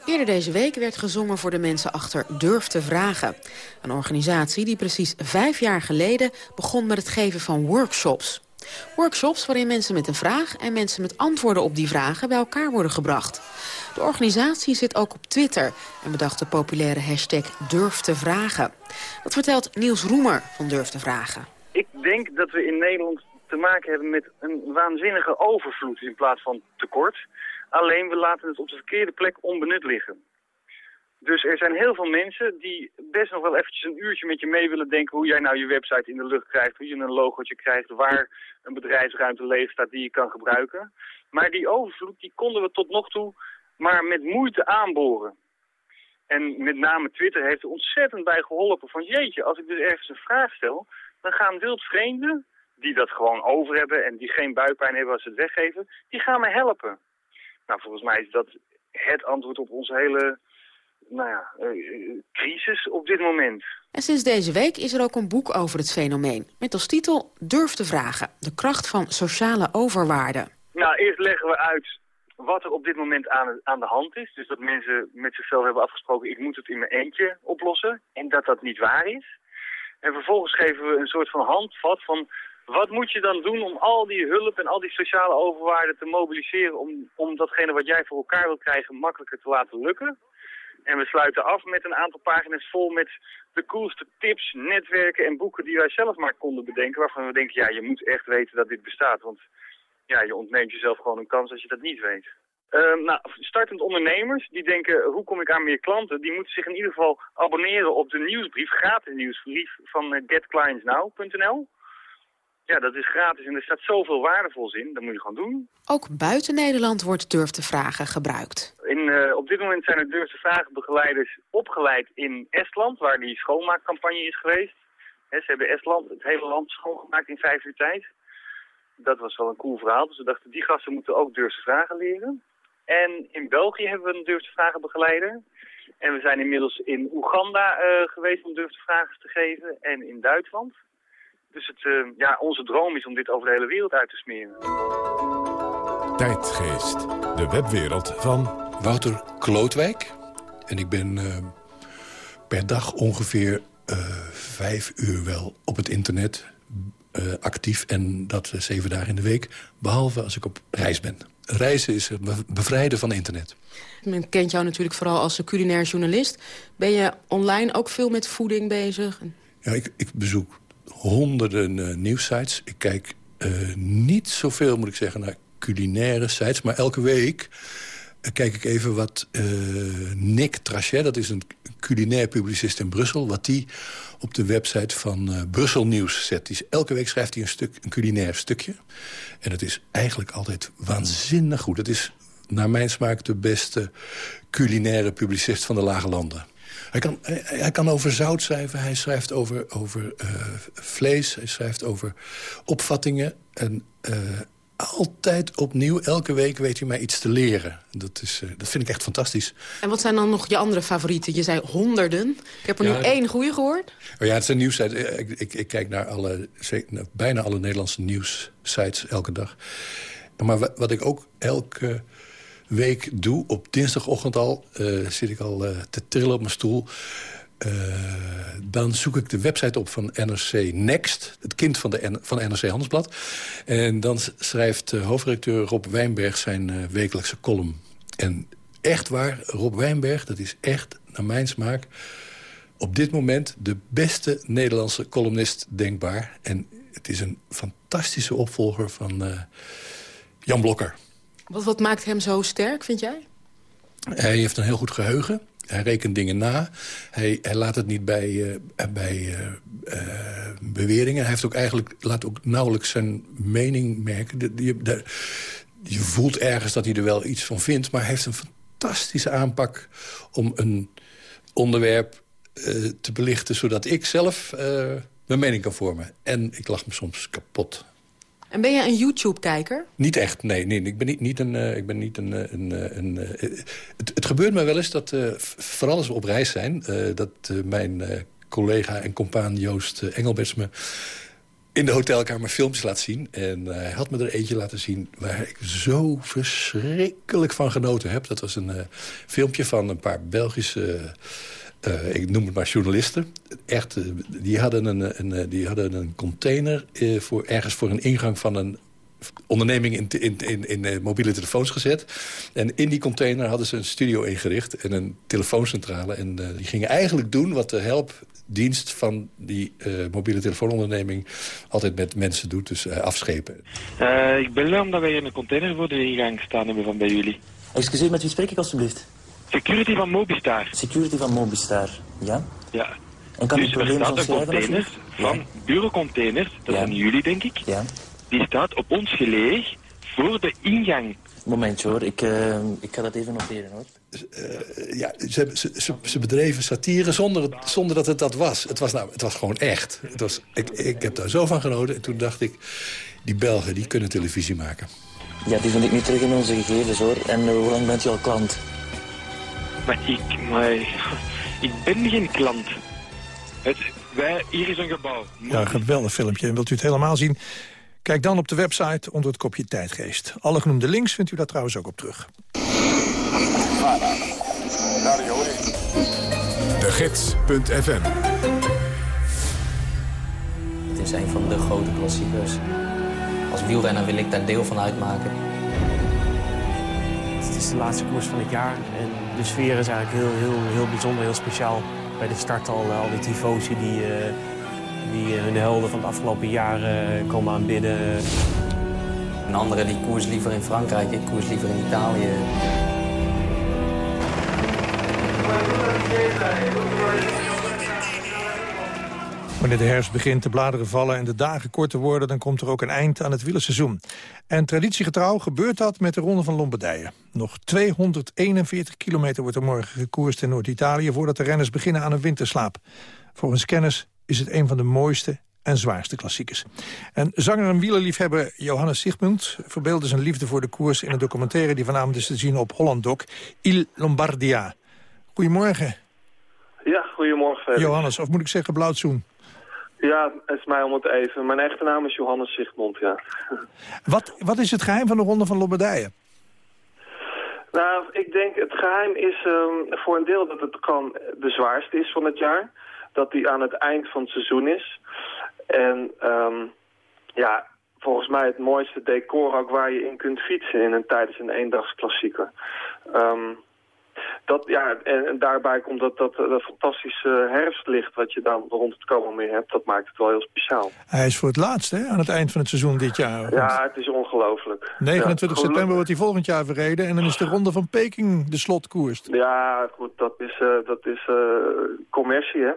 Eerder deze week werd gezongen voor de mensen achter Durf te Vragen. Een organisatie die precies vijf jaar geleden begon met het geven van workshops. Workshops waarin mensen met een vraag en mensen met antwoorden op die vragen bij elkaar worden gebracht. De organisatie zit ook op Twitter en bedacht de populaire hashtag Durf te Vragen. Dat vertelt Niels Roemer van Durf te Vragen. Ik denk dat we in Nederland te maken hebben met een waanzinnige overvloed in plaats van tekort. Alleen we laten het op de verkeerde plek onbenut liggen. Dus er zijn heel veel mensen die best nog wel eventjes een uurtje met je mee willen denken... hoe jij nou je website in de lucht krijgt, hoe je een logootje krijgt... waar een bedrijfsruimte leeg staat die je kan gebruiken. Maar die overvloed die konden we tot nog toe maar met moeite aanboren. En met name Twitter heeft er ontzettend bij geholpen van... jeetje, als ik dus ergens een vraag stel, dan gaan wildvreemden die dat gewoon over hebben en die geen buikpijn hebben als ze het weggeven, die gaan me helpen. Nou, volgens mij is dat het antwoord op onze hele nou ja, uh, crisis op dit moment. En sinds deze week is er ook een boek over het fenomeen. Met als titel Durf te vragen. De kracht van sociale overwaarde. Nou, eerst leggen we uit wat er op dit moment aan, aan de hand is. Dus dat mensen met zichzelf hebben afgesproken... ik moet het in mijn eentje oplossen. En dat dat niet waar is. En vervolgens geven we een soort van handvat van wat moet je dan doen om al die hulp en al die sociale overwaarden te mobiliseren... om, om datgene wat jij voor elkaar wil krijgen makkelijker te laten lukken? En we sluiten af met een aantal pagina's vol met de coolste tips, netwerken en boeken die wij zelf maar konden bedenken. Waarvan we denken, ja, je moet echt weten dat dit bestaat. Want ja, je ontneemt jezelf gewoon een kans als je dat niet weet. Uh, nou, startend ondernemers die denken, hoe kom ik aan meer klanten? Die moeten zich in ieder geval abonneren op de nieuwsbrief, gratis nieuwsbrief van uh, getclientsnow.nl. Ja, dat is gratis en er staat zoveel waardevols in. Dat moet je gewoon doen. Ook buiten Nederland wordt Durf te Vragen gebruikt. In, uh, op dit moment zijn er Durf te Vragen begeleiders opgeleid in Estland... waar die schoonmaakcampagne is geweest. He, ze hebben Estland, het hele land schoongemaakt in vijf uur tijd. Dat was wel een cool verhaal. Dus we dachten, die gasten moeten ook Durf te Vragen leren. En in België hebben we een Durf te Vragen begeleider. En we zijn inmiddels in Oeganda uh, geweest om Durf te Vragen te geven. En in Duitsland. Dus het, uh, ja, onze droom is om dit over de hele wereld uit te smeren. Tijdgeest, de webwereld van... Wouter Klootwijk. En ik ben uh, per dag ongeveer uh, vijf uur wel op het internet actief. En dat zeven dagen in de week, behalve als ik op reis ben. Reizen is bevrijden van internet. Men kent jou natuurlijk vooral als culinair journalist. Ben je online ook veel met voeding bezig? Ja, ik, ik bezoek honderden uh, nieuwsites. Ik kijk uh, niet zoveel, moet ik zeggen, naar culinaire sites. Maar elke week uh, kijk ik even wat Nick Trachet... dat is een culinair publicist in Brussel... wat die op de website van Brussel Nieuws zet. Die, elke week schrijft hij een, stuk, een culinair stukje. En het is eigenlijk altijd waanzinnig goed. Het is naar mijn smaak de beste culinaire publicist van de Lage Landen. Hij kan, hij, hij, kan over zout schrijven, hij schrijft over, over uh, vlees, hij schrijft over opvattingen. En uh, altijd opnieuw, elke week weet hij mij iets te leren. Dat, is, eh, dat vind ik echt fantastisch. En wat zijn dan nog je andere favorieten? Je zei honderden. Ik heb er Ja, nu één goede gehoord. Oh ja, het zijn nieuwsites. Ik, ik, ik kijk naar alle, bijna alle Nederlandse nieuwssites elke dag. Maar wa- wat ik ook elke week doe, op dinsdagochtend al... eh, zit ik al eh, te trillen op mijn stoel... Eh, dan zoek ik de website op van NRC Next, het kind van, de N- van NRC Handelsblad. En dan schrijft hoofdredacteur Rob Wijnberg zijn wekelijkse column. En echt waar, Rob Wijnberg, dat is echt, naar mijn smaak... op dit moment de beste Nederlandse columnist denkbaar. En het is een fantastische opvolger van Jan Blokker. Wat, maakt hem zo sterk, vind jij? Hij heeft een heel goed geheugen. Hij rekent dingen na. Hij, hij laat het niet bij, eh, bij eh, eh, beweringen. Hij heeft ook eigenlijk, laat ook nauwelijks zijn mening merken. Je, voelt ergens dat hij er wel iets van vindt... maar hij heeft een fantastische aanpak om een onderwerp te belichten... zodat ik zelf mijn mening kan vormen. En ik lach me soms kapot. En ben jij een YouTube-kijker? Niet echt, nee. nee ik ben niet, niet een... eh, ik ben niet een, eh, een, eh, een het, het gebeurt me wel eens dat, vooral als we op reis zijn... dat mijn collega en compaan Joost Engelberts me in de hotelkamer filmpjes laat zien. En hij had me er eentje laten zien waar ik zo verschrikkelijk van genoten heb. Dat was een filmpje van een paar Belgische... eh, ik noem het maar journalisten. Echt, eh, die, hadden een, een, eh, die hadden een container eh, voor, ergens voor een ingang van een onderneming in, in, in, in eh, mobiele telefoons gezet. En in die container hadden ze een studio ingericht en een telefooncentrale. En die gingen eigenlijk doen wat de helpdienst van die eh, mobiele telefoononderneming altijd met mensen doet. Dus eh, afschepen. Eh, ik bel omdat wij hier een container voor de ingang staan hebben van bij jullie. Excuseer, met wie spreek ik alstublieft? Security van Mobistar. Security van Mobistar, ja? Ja. En kan dus er staat een container van bureaucontainers, dat Ja. zijn jullie denk ik. Ja. Die staat op ons geleeg voor de ingang. Momentje hoor, ik, eh, ik ga dat even noteren hoor. Eh, ja, ze, ze, ze, ze bedreven satire zonder, het- zonder dat het dat was. Het was, nou, het was gewoon echt. Het was, ik, ik heb daar zo van genoten. En toen dacht ik, die Belgen die kunnen televisie maken. Ja, die vind ik nu terug in onze gegevens hoor. En eh, hoe lang bent u al klant? Maar ik, maar, ik ben geen klant. Het, wij, hier is een gebouw. Ja, een geweldig filmpje. En wilt u het helemaal zien? Kijk dan op de website onder het kopje Tijdgeest. Alle genoemde links vindt u daar trouwens ook op terug. De Gids.fm Het is een van de grote klassiekers. Als wielrenner wil ik daar deel van uitmaken. Het is de laatste koers van het jaar en de sfeer is eigenlijk heel, heel, heel bijzonder, heel speciaal. Bij de start al, eh, al die tifosi die, eh, die eh, hun helden van het afgelopen jaar eh, komen aanbidden. Een andere die koers liever in Frankrijk, ik koers liever in Italië. Wanneer de herfst begint, de bladeren vallen en de dagen korter worden... dan komt er ook een eind aan het wielerseizoen. En traditiegetrouw gebeurt dat met de Ronde van Lombardije. Nog 241 kilometer wordt er morgen gekoerst in Noord-Italië... voordat de renners beginnen aan een winterslaap. Volgens kennis is het een van de mooiste en zwaarste klassiekers. En zanger en wielerliefhebber Johannes Sigmund verbeelde zijn liefde voor de koers... in een documentaire die vanavond is te zien op Holland Doc, Il Lombardia. Goedemorgen, Ja, goedemorgen. Johannes, of moet ik zeggen Blauwtsoen? Ja, het is mij om het even. Mijn echte naam is Johannes Sigmund, ja. Wat, wat is het geheim van de Ronde van Lombardije? Nou, ik denk het geheim is ehm, voor een deel dat het gewoon de zwaarste is van het jaar. Dat die aan het eind van het seizoen is. En ehm, ja, volgens mij het mooiste decor ook waar je in kunt fietsen in een, tijdens een eendagsklassieker. Ehm dat, ja, en, en daarbij komt dat, dat, dat fantastische herfstlicht wat je dan rond het komen meer hebt. Dat maakt het wel heel speciaal. Hij is voor het laatst, hè, aan het eind van het seizoen dit jaar. Ja, het is ongelooflijk. 29 Ja, september wordt hij volgend jaar verreden... en dan is de Ronde van Peking de slotkoers. Ja, goed, dat is, eh, dat is eh, commercie, hè.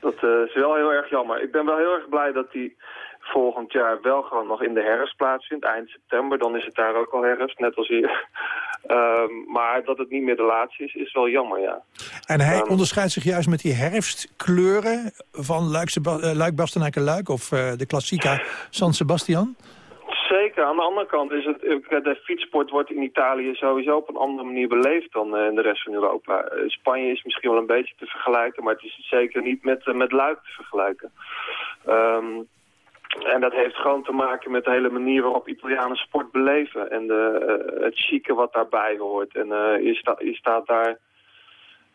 Dat eh, is wel heel erg jammer. Ik ben wel heel erg blij dat die volgend jaar wel gewoon nog in de herfst plaatsvindt. Eind september, dan is het daar ook al herfst, net als hier. Ehm, maar dat het niet meer de laatste is, is wel jammer, ja. En hij Ehm. onderscheidt zich juist met die herfstkleuren... van Luikse Ba- eh, Luik, Bastenaken, Luik of eh, de Klassica San Sebastian. Zeker. Aan de andere kant is het, eh, de fietssport wordt in Italië sowieso op een andere manier beleefd dan in de rest van Europa. Spanje is misschien wel een beetje te vergelijken, maar het is zeker niet met, met Luik te vergelijken. Ehm, en dat heeft gewoon te maken met de hele manier waarop Italianen sport beleven. En de, het chique wat daarbij hoort. En je, sta, je staat daar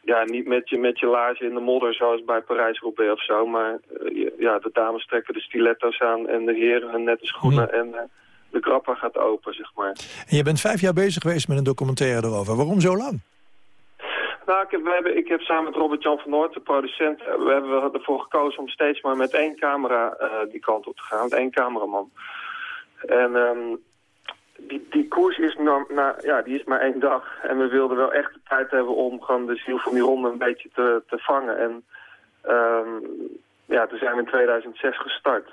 ja, niet met je, met je laarzen in de modder zoals bij Parijs-Roubaix of zo. Maar ja, de dames trekken de stiletto's aan en de heren hun nette schoenen. En de grappa gaat open, zeg maar. En je bent vijf jaar bezig geweest met een documentaire erover. Waarom zo lang? Nou, ik heb, we hebben, ik heb samen met Robert-Jan van Noort, de producent... we hebben ervoor gekozen om steeds maar met één camera uh, die kant op te gaan. Met één cameraman. En um, die, die koers is, nou, nou, ja, die is maar één dag. En we wilden wel echt de tijd hebben om gewoon de ziel van die ronde een beetje te, te vangen. En um, ja, toen zijn we in 2006 gestart.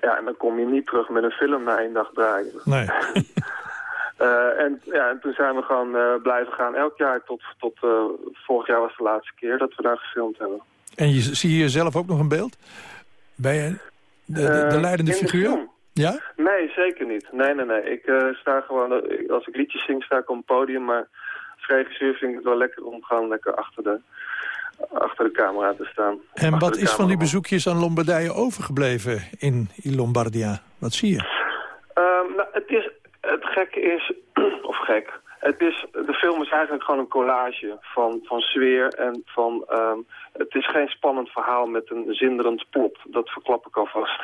Ja, en dan kom je niet terug met een film na één dag draaien. Nee. uh, en, ja, en toen zijn we gewoon uh, blijven gaan elk jaar tot, tot uh, vorig jaar was de laatste keer dat we daar gefilmd hebben. En je, zie je jezelf ook nog een beeld? Ben je de, de, de leidende figuur? Ja? Nee, zeker niet. Nee, nee, nee. Ik sta gewoon, als ik liedjes zing sta ik op een podium, maar als regisseur vind ik het wel lekker om gewoon lekker achter de, achter de camera te staan. En wat is van die bezoekjes aan Lombardije overgebleven in Lombardia? Wat zie je? Um, nou, het, is, gekke is, of gek, het is, de film is eigenlijk gewoon een collage van, van sfeer en van... Um, het is geen spannend verhaal met een zinderend plot, dat verklap ik alvast.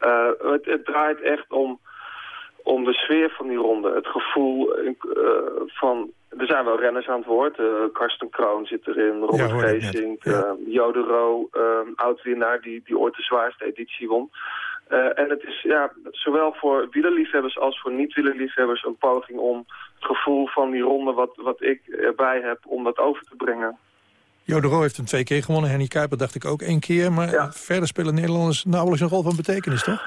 Uh, het, het draait echt om om de sfeer van die ronde. Het gevoel uh, van... Er zijn wel renners aan het woord. Uh, Karsten Kroon zit erin, Robert ja, Geesink, ja. uh, Jodero, oud-winnaar die, die ooit de zwaarste editie won. En het is ja, zowel voor wielerliefhebbers als voor niet-wielerliefhebbers een poging om het gevoel van die ronde wat, wat ik erbij heb, om dat over te brengen. Jodero heeft hem twee keer gewonnen. Henny Kuiper dacht ik ook één keer. Maar ja. verder spelen Nederlanders nauwelijks een rol van betekenis, toch?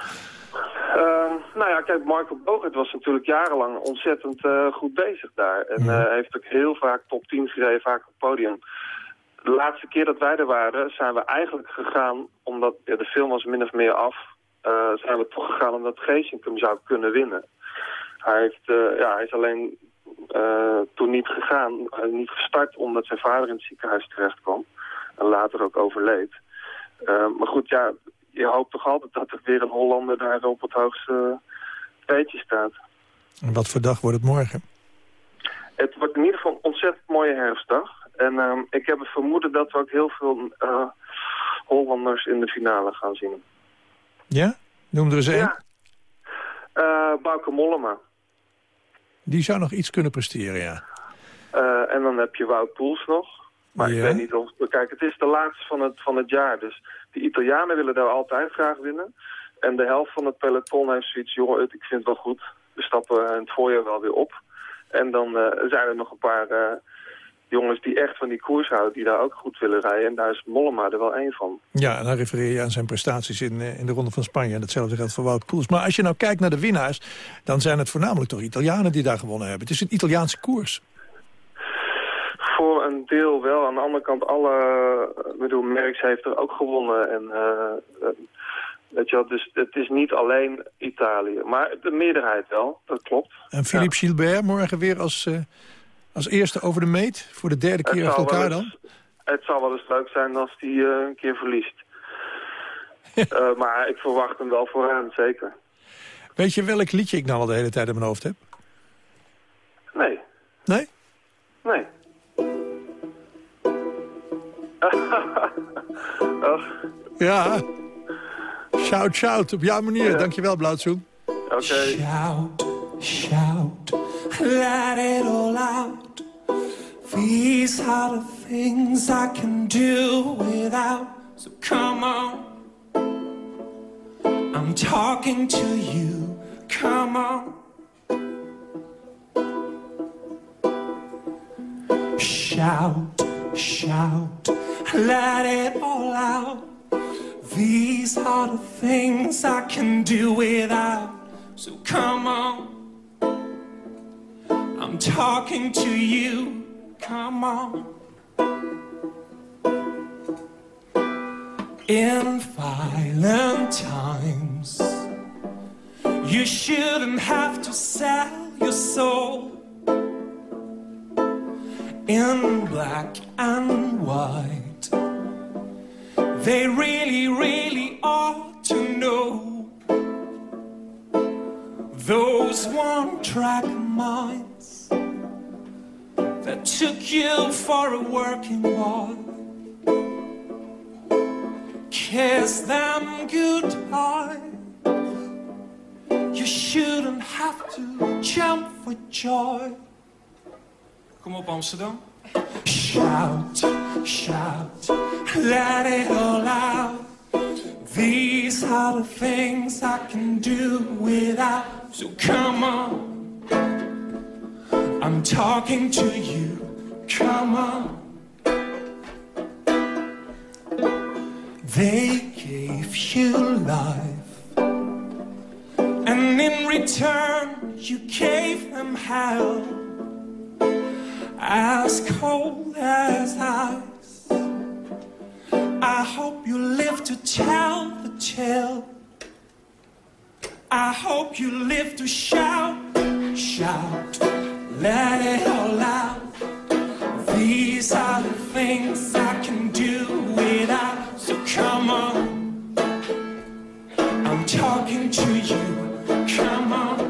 Nou ja, kijk, Marco Bogert was natuurlijk jarenlang ontzettend uh, goed bezig daar. En uh, heeft ook heel vaak top 10 gereden, vaak op het podium. De laatste keer dat wij er waren, zijn we eigenlijk gegaan, omdat ja, de film was min of meer af, uh, zijn we toch gegaan omdat Geesink hem zou kunnen winnen. Hij, heeft, ja, hij is alleen toen niet gegaan, niet gestart omdat zijn vader in het ziekenhuis terecht kwam. En later ook overleed. maar goed, ja, je hoopt toch altijd dat er weer een Hollander daar op het hoogste peetje staat. En wat voor dag wordt het morgen? Het wordt in ieder geval een ontzettend mooie herfstdag. En uh, ik heb het vermoeden dat we ook heel veel uh, Hollanders in de finale gaan zien. Ja? Noem er eens één. Ja. Uh, Bauke Mollema. Die zou nog iets kunnen presteren, ja. Uh, en dan heb je Wout Poels nog. Maar ja. ik weet niet of... Kijk, het is de laatste van het, van het jaar. Dus de Italianen willen daar altijd graag winnen. En de helft van het peloton heeft zoiets... joh, ik vind het wel goed. We stappen in het voorjaar wel weer op. En dan uh, zijn er nog een paar jongens die echt van die koers houden... die daar ook goed willen rijden. En daar is Mollema er wel één van. Ja, en dan refereer je aan zijn prestaties in, in de Ronde van Spanje. En datzelfde geldt voor Wout Poels. Maar als je nou kijkt naar de winnaars... dan zijn het voornamelijk toch Italianen die daar gewonnen hebben. Het is een Italiaanse koers. Voor een deel wel. Aan de andere kant, alle... Ik bedoel, Merckx heeft er ook gewonnen. En... Uh, Weet je wel, dus het is niet alleen Italië. Maar de meerderheid wel, dat klopt. En Philippe ja. Gilbert morgen weer als, uh, als eerste over de meet? Voor de derde keer achter elkaar eens, dan? Het zal wel eens leuk zijn als hij uh, een keer verliest. uh, maar ik verwacht hem wel vooraan, zeker. Weet je welk liedje ik nou al de hele tijd in mijn hoofd heb? Nee. Nee? Nee. Ach. Ja. Shout, shout, op jouw manier. Ja. Dankjewel, Blauwtsoen. Oké. Okay. Shout, shout, let it all out. These are the things I can do without. So come on. I'm talking to you. Come on. Shout, shout, let it all out. These are the things I can do without. So come on. Talking to you. Come on. In violent times, You shouldn't have to sell your soul in black and white. They really, really ought to know those one track minds that took you for a working boy. Kiss them goodbye. You shouldn't have to jump for joy. Kom op Amsterdam. Shout, shout, let it all out. These are the things I can do without. So come on, Talking to you. Come on. They gave you life, and in return, you gave them hell as cold as ice. I hope you live to tell the tale. I hope you live to shout, shout, let it all out. These are the things I can do without. So come on, I'm talking to you. Come on.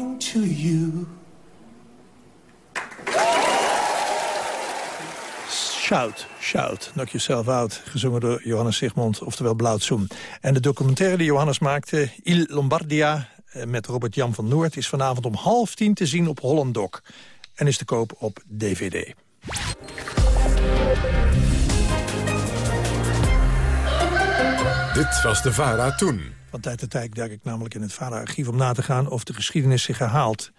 Talking to you. Shout, Shout, Knock Yourself Out, gezongen door Johannes Sigmund, oftewel Blauwtsoen. En de documentaire die Johannes maakte, Il Lombardia, eh, met Robert-Jan van Noord... is vanavond om half tien te zien op Holland Doc. En is te koop op DVD. Dit was de VARA toen. Van tijd tot tijd duik ik namelijk in het VARA-archief om na te gaan... of de geschiedenis zich herhaalt.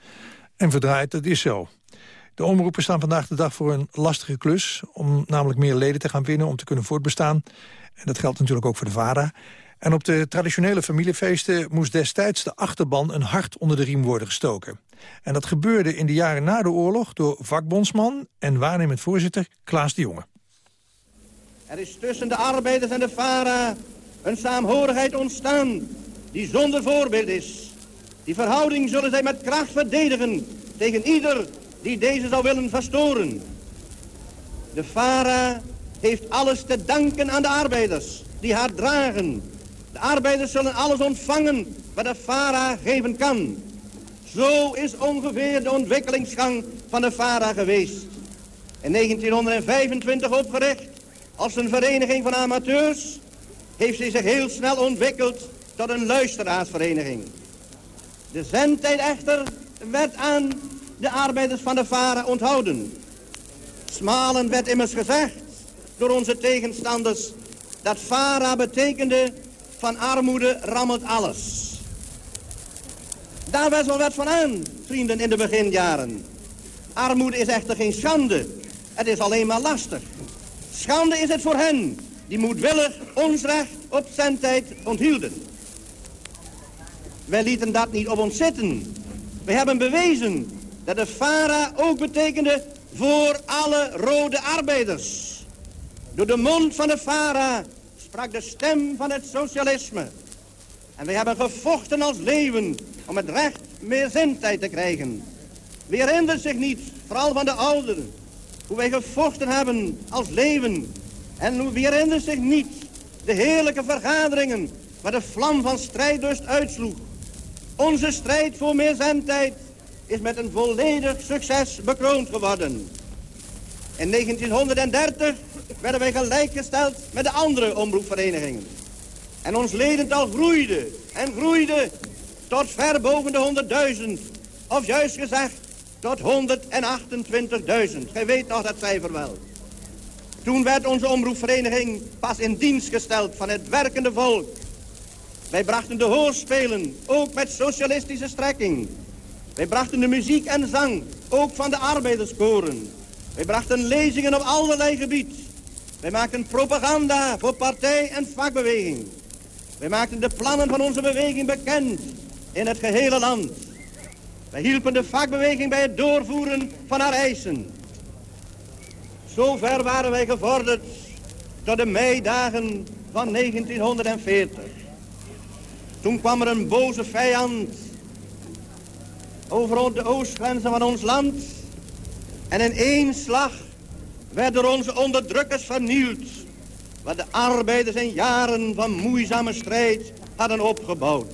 En verdraait, dat is zo. De omroepen staan vandaag de dag voor een lastige klus... om namelijk meer leden te gaan winnen, om te kunnen voortbestaan. En dat geldt natuurlijk ook voor de VARA. En op de traditionele familiefeesten moest destijds de achterban... een hart onder de riem worden gestoken. En dat gebeurde in de jaren na de oorlog... door vakbondsman en waarnemend voorzitter Klaas de Jonge. Er is tussen de arbeiders en de VARA een saamhorigheid ontstaan... die zonder voorbeeld is. Die verhouding zullen zij met kracht verdedigen... tegen ieder die deze zou willen verstoren. De VARA heeft alles te danken aan de arbeiders die haar dragen. De arbeiders zullen alles ontvangen wat de VARA geven kan. Zo is ongeveer de ontwikkelingsgang van de VARA geweest. In 1925 opgericht als een vereniging van amateurs... heeft zij zich heel snel ontwikkeld tot een luisteraarsvereniging. De zendtijd echter werd aan de arbeiders van de varen onthouden. Smalen werd immers gezegd door onze tegenstanders... dat vara betekende van armoede rammelt alles. Daar was wel wat van aan, vrienden, in de beginjaren. Armoede is echter geen schande. Het is alleen maar lastig. Schande is het voor hen die moedwillig ons recht op zendtijd onthielden. Wij lieten dat niet op ons zitten. We hebben bewezen dat de FARA ook betekende voor alle rode arbeiders. Door de mond van de FARA sprak de stem van het socialisme. En wij hebben gevochten als leeuwen om het recht meer zintijd te krijgen. Wie herinnert zich niet, vooral van de ouderen, hoe wij gevochten hebben als leeuwen. En wie herinnert zich niet de heerlijke vergaderingen waar de vlam van strijdlust uitsloeg. Onze strijd voor meer zendtijd is met een volledig succes bekroond geworden. In 1930 werden wij gelijkgesteld met de andere omroepverenigingen. En ons ledental groeide en groeide tot ver boven de 100.000. Of juist gezegd, tot 128.000. Gij weet nog dat cijfer wel. Toen werd onze omroepvereniging pas in dienst gesteld van het werkende volk. Wij brachten de hoorspelen, ook met socialistische strekking. Wij brachten de muziek en zang, ook van de arbeiderskoren. Wij brachten lezingen op allerlei gebied. Wij maakten propaganda voor partij en vakbeweging. Wij maakten de plannen van onze beweging bekend in het gehele land. Wij hielpen de vakbeweging bij het doorvoeren van haar eisen. Zover waren wij gevorderd tot de meidagen van 1940. Toen kwam er een boze vijand over de oostgrenzen van ons land. En in één slag werden onze onderdrukkers vernield. Wat de arbeiders in jaren van moeizame strijd hadden opgebouwd.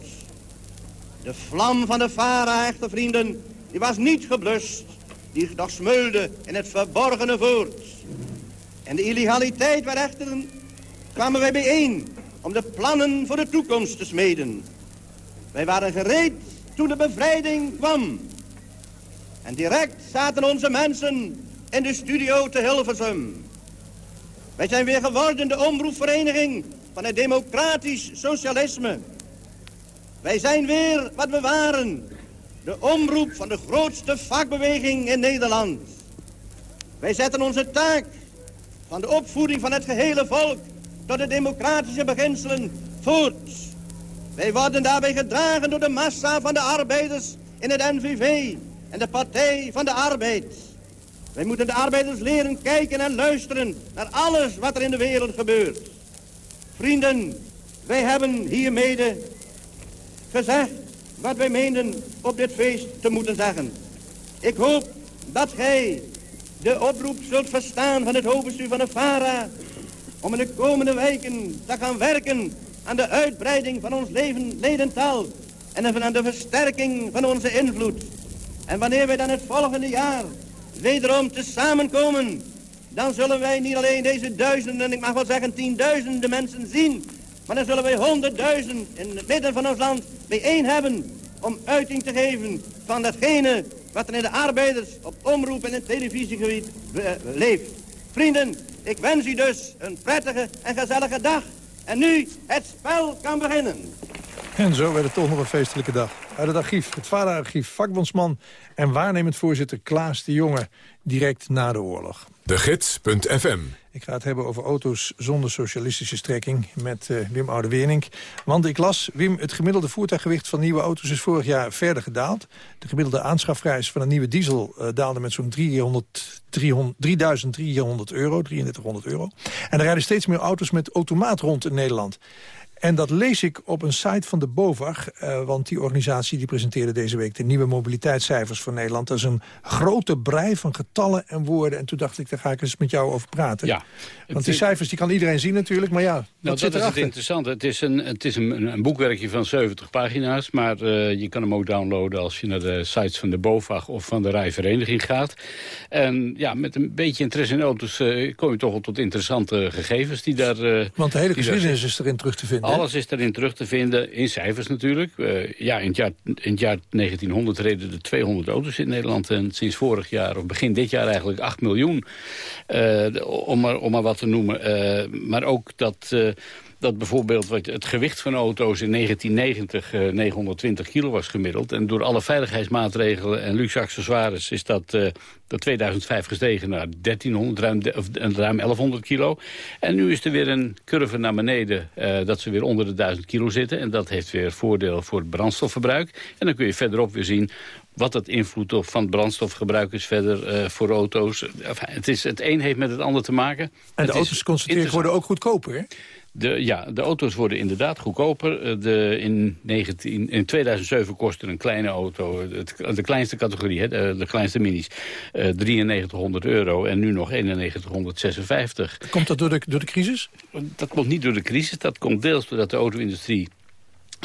De vlam van de Vara, echte vrienden, die was niet geblust. Die nog smeulde in het verborgene voort. En de illegaliteit waar echter kwamen wij bijeen om de plannen voor de toekomst te smeden. Wij waren gereed toen de bevrijding kwam. En direct zaten onze mensen in de studio te Hilversum. Wij zijn weer geworden de omroepvereniging van het democratisch socialisme. Wij zijn weer wat we waren. De omroep van de grootste vakbeweging in Nederland. Wij zetten onze taak van de opvoeding van het gehele volk tot de democratische beginselen voort. Wij worden daarbij gedragen door de massa van de arbeiders in het NVV en de Partij van de Arbeid. Wij moeten de arbeiders leren kijken en luisteren naar alles wat er in de wereld gebeurt. Vrienden, wij hebben hiermede gezegd wat wij meenden op dit feest te moeten zeggen. Ik hoop dat gij de oproep zult verstaan van het hoofdbestuur van de VARA... om in de komende weken te gaan werken aan de uitbreiding van ons leven, ledental... en aan de versterking van onze invloed. En wanneer wij dan het volgende jaar wederom te samenkomen... dan zullen wij niet alleen deze duizenden, ik mag wel zeggen tienduizenden mensen zien... maar dan zullen wij honderdduizend in het midden van ons land bijeen hebben... om uiting te geven van datgene wat er in de arbeiders op omroep en het televisiegebied eh, leeft. Vrienden, ik wens u dus een prettige en gezellige dag. En nu het spel kan beginnen. En zo werd het toch nog een feestelijke dag. Uit het archief, het vaderarchief, vakbondsman en waarnemend voorzitter Klaas de Jonge... direct na de oorlog. De Gids.fm ik ga het hebben over auto's zonder socialistische strekking met uh, Wim Oude-Wernink. Want ik las, Wim, het gemiddelde voertuiggewicht van nieuwe auto's is vorig jaar verder gedaald. De gemiddelde aanschafprijs van een nieuwe diesel uh, daalde met zo'n 3300 euro, 3300 euro. En er rijden steeds meer auto's met automaat rond in Nederland. En dat lees ik op een site van de BOVAG. Uh, want die organisatie die presenteerde deze week de nieuwe mobiliteitscijfers voor Nederland. Dat is een grote brei van getallen en woorden. En toen dacht ik, daar ga ik eens met jou over praten. Ja, want die cijfers die kan iedereen zien natuurlijk. Maar ja, nou, dat zit is het interessante. Het is, een, het is een, een boekwerkje van 70 pagina's. Maar uh, je kan hem ook downloaden als je naar de sites van de BOVAG of van de Rijvereniging gaat. En ja, met een beetje interesse in auto's uh, kom je toch wel tot interessante gegevens die daar... want de hele geschiedenis is erin terug te vinden. Alles is erin terug te vinden, in cijfers natuurlijk. Uh, ja, in het, jaar, in jaar 1900 reden er 200 auto's in Nederland. En sinds vorig jaar, of begin dit jaar eigenlijk, 8 miljoen. Uh, om, maar, om maar wat te noemen. Uh, maar ook dat dat bijvoorbeeld wat, het gewicht van auto's in 1990 uh, 920 kilo was gemiddeld. En door alle veiligheidsmaatregelen en luxe accessoires is dat, uh, dat 2005 gestegen naar 1300, ruim, de, of, ruim 1100 kilo. En nu is er weer een curve naar beneden uh, dat ze weer onder de 1000 kilo zitten. En dat heeft weer voordeel voor het brandstofverbruik. En dan kun je verderop weer zien wat het invloed op van het brandstofgebruik is verder uh, voor auto's. Enfin, het, is, het een heeft met het ander te maken. En de auto's constateer worden ook goedkoper, hè? De, ja, de auto's worden inderdaad goedkoper. Eh, de, in, 19, in 2007 kostte een kleine auto, het, de kleinste categorie, hè, de, de kleinste minis, uh, 9300 euro en nu nog 9156. Komt dat door de, door de crisis? Dat komt niet door de crisis, dat komt deels doordat de auto-industrie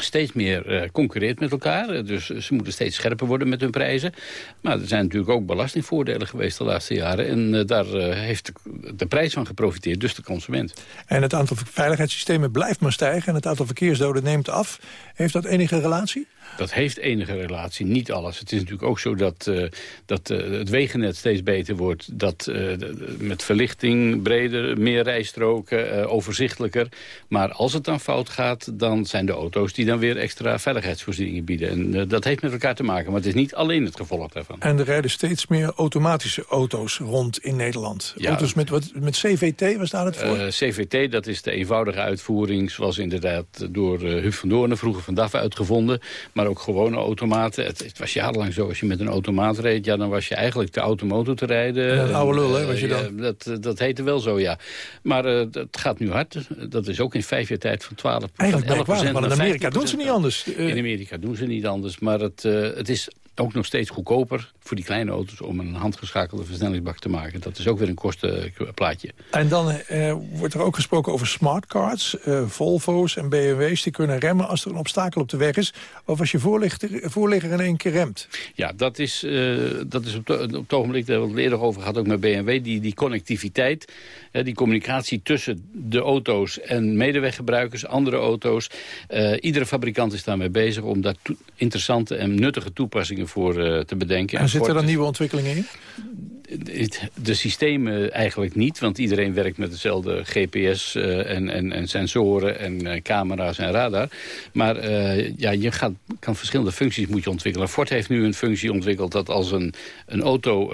steeds meer uh, concurreert met elkaar. Dus ze moeten steeds scherper worden met hun prijzen. Maar er zijn natuurlijk ook belastingvoordelen geweest de laatste jaren. En daar heeft de, de, prijs van geprofiteerd, dus de consument. En het aantal veiligheidssystemen blijft maar stijgen... en het aantal verkeersdoden neemt af. Heeft dat enige relatie? Dat heeft enige relatie, niet alles. Het is natuurlijk ook zo dat, uh, dat uh, het wegennet steeds beter wordt. Dat uh, met verlichting breder, meer rijstroken, overzichtelijker. Maar als het dan fout gaat, dan zijn de auto's die dan weer extra veiligheidsvoorzieningen bieden. En eh, dat heeft met elkaar te maken, maar het is niet alleen het gevolg daarvan. En er rijden steeds meer automatische auto's rond in Nederland. Ja. Auto's met, wat, met CVT, waar staat het voor? Eh, CVT, dat is de eenvoudige uitvoering... zoals inderdaad door Huub van Doornen vroeger van DAF uitgevonden. Maar ook gewone automaten. Het, het, was jarenlang zo, als je met een automaat reed... Ja, dan was je eigenlijk de automoto te rijden. Ja, een oude lul, hè, was je dan? Uh, dat, dat heette wel zo, ja. Maar het gaat nu hard. Dat is ook in vijf jaar tijd van 12 Eigenlijk van 11 merkwaardig, maar in Amerika doen ze niet anders. In Amerika doen ze niet anders, maar het, het is ook nog steeds goedkoper voor die kleine auto's... om een handgeschakelde versnellingsbak te maken. Dat is ook weer een kostenplaatje. En dan eh, wordt er ook gesproken over smartcards. Uh, Volvo's en BMW's die kunnen remmen als er een obstakel op de weg is... of als je voorligger, voorligger in één keer remt. Ja, dat is, uh, dat is op, de, op het ogenblik... daar hebben we het eerder over gehad, ook met BMW... die, die connectiviteit, die communicatie tussen de auto's... en medeweggebruikers, andere auto's. iedere fabrikant is daarmee bezig om daar interessante en nuttige toepassingen voor uh, te bedenken. En, en zitten er dan nieuwe ontwikkelingen in? De systemen eigenlijk niet, want iedereen werkt met dezelfde GPS en, en, en, sensoren en camera's en radar. Maar ja, je gaat, kan verschillende functies moet je ontwikkelen. Ford heeft nu een functie ontwikkeld dat als een, een auto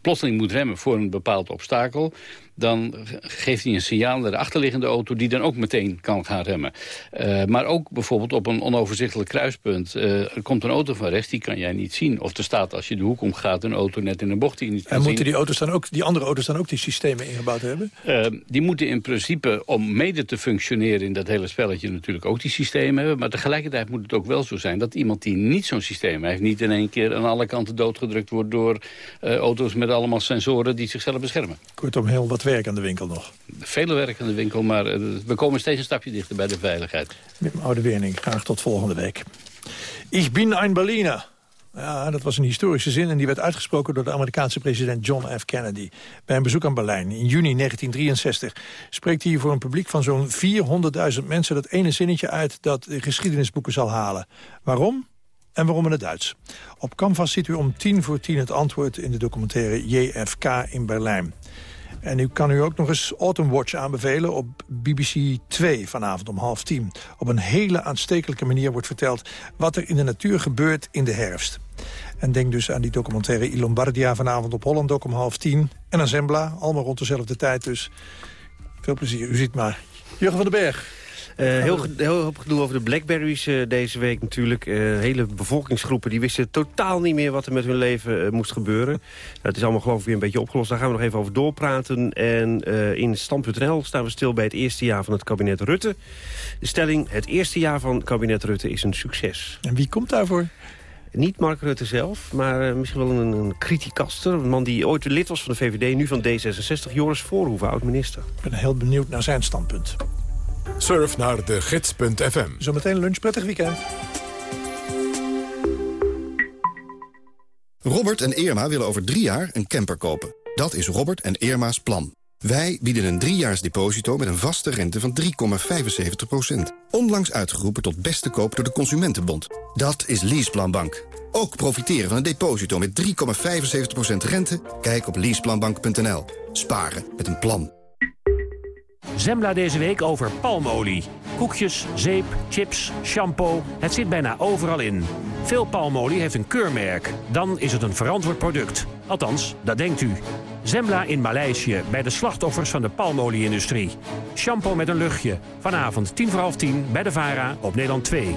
plotseling moet remmen voor een bepaald obstakel dan geeft hij een signaal naar de achterliggende auto... die dan ook meteen kan gaan remmen. Uh, maar ook bijvoorbeeld op een onoverzichtelijk kruispunt. Uh, er komt een auto van rechts, die kan jij niet zien. Of er staat als je de hoek omgaat een auto net in een bocht die je niet kan en moeten zien. die, auto's dan ook, die andere auto's dan ook die systemen ingebouwd hebben? Uh, die moeten in principe, om mede te functioneren in dat hele spelletje... natuurlijk ook die systemen hebben. Maar tegelijkertijd moet het ook wel zo zijn... dat iemand die niet zo'n systeem heeft... niet in één keer aan alle kanten doodgedrukt wordt... door auto's met allemaal sensoren die zichzelf beschermen. Kortom, heel wat werk aan de winkel nog. Vele werk aan de winkel, maar we komen steeds een stapje dichter bij de veiligheid. Wim Oude Wering, graag tot volgende week. Ich bin ein Berliner. Ja, dat was een historische zin en die werd uitgesproken door de Amerikaanse president John F. Kennedy. Bij een bezoek aan Berlijn in juni 1963 spreekt hij voor een publiek van zo'n 400.000 mensen dat ene zinnetje uit dat de geschiedenisboeken zal halen. Waarom? En waarom in het Duits? Op Canvas ziet u om tien voor tien het antwoord in de documentaire JFK in Berlijn. En u kan u ook nog eens Autumn Watch aanbevelen op BBC 2 vanavond om half tien. Op een hele aanstekelijke manier wordt verteld wat er in de natuur gebeurt in de herfst. En denk dus aan die documentaire I Lombardia vanavond op Holland ook om half tien. En Zembla, allemaal rond dezelfde tijd dus. Veel plezier, u ziet maar. Jurgen van den Berg. Uh, heel, heel hoop gedoe over de Blackberries uh, deze week natuurlijk. Uh, hele bevolkingsgroepen die wisten totaal niet meer wat er met hun leven moest gebeuren. het is allemaal geloof ik weer een beetje opgelost. Daar gaan we nog even over doorpraten. En in Stand.nl staan we stil bij het eerste jaar van het kabinet Rutte. De stelling, het eerste jaar van kabinet Rutte is een succes. En wie komt daarvoor? Niet Mark Rutte zelf, maar uh, misschien wel een, een criticaster. Een man die ooit lid was van de VVD, nu van D66. Joris Voorhoeven, oud-minister. Ik ben heel benieuwd naar zijn standpunt. Surf naar de gids.fm. Zometeen lunch, prettig weekend. Robert en Irma willen over drie jaar een camper kopen. Dat is Robert en Irma's plan. Wij bieden een driejaars deposito met een vaste rente van 3,75%. Onlangs uitgeroepen tot beste koop door de Consumentenbond. Dat is Leaseplanbank. Ook profiteren van een deposito met 3,75% rente? Kijk op leaseplanbank.nl. Sparen met een plan. Zembla deze week over palmolie. Koekjes, zeep, chips, shampoo. Het zit bijna overal in. Veel palmolie heeft een keurmerk. Dan is het een verantwoord product. Althans, dat denkt u. Zembla in Maleisië, bij de slachtoffers van de palmolie-industrie. Shampoo met een luchtje. Vanavond tien voor half tien bij de VARA op Nederland 2.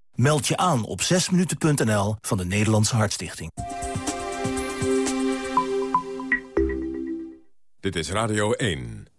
Meld je aan op 6minuten.nl van de Nederlandse Hartstichting. Dit is Radio 1.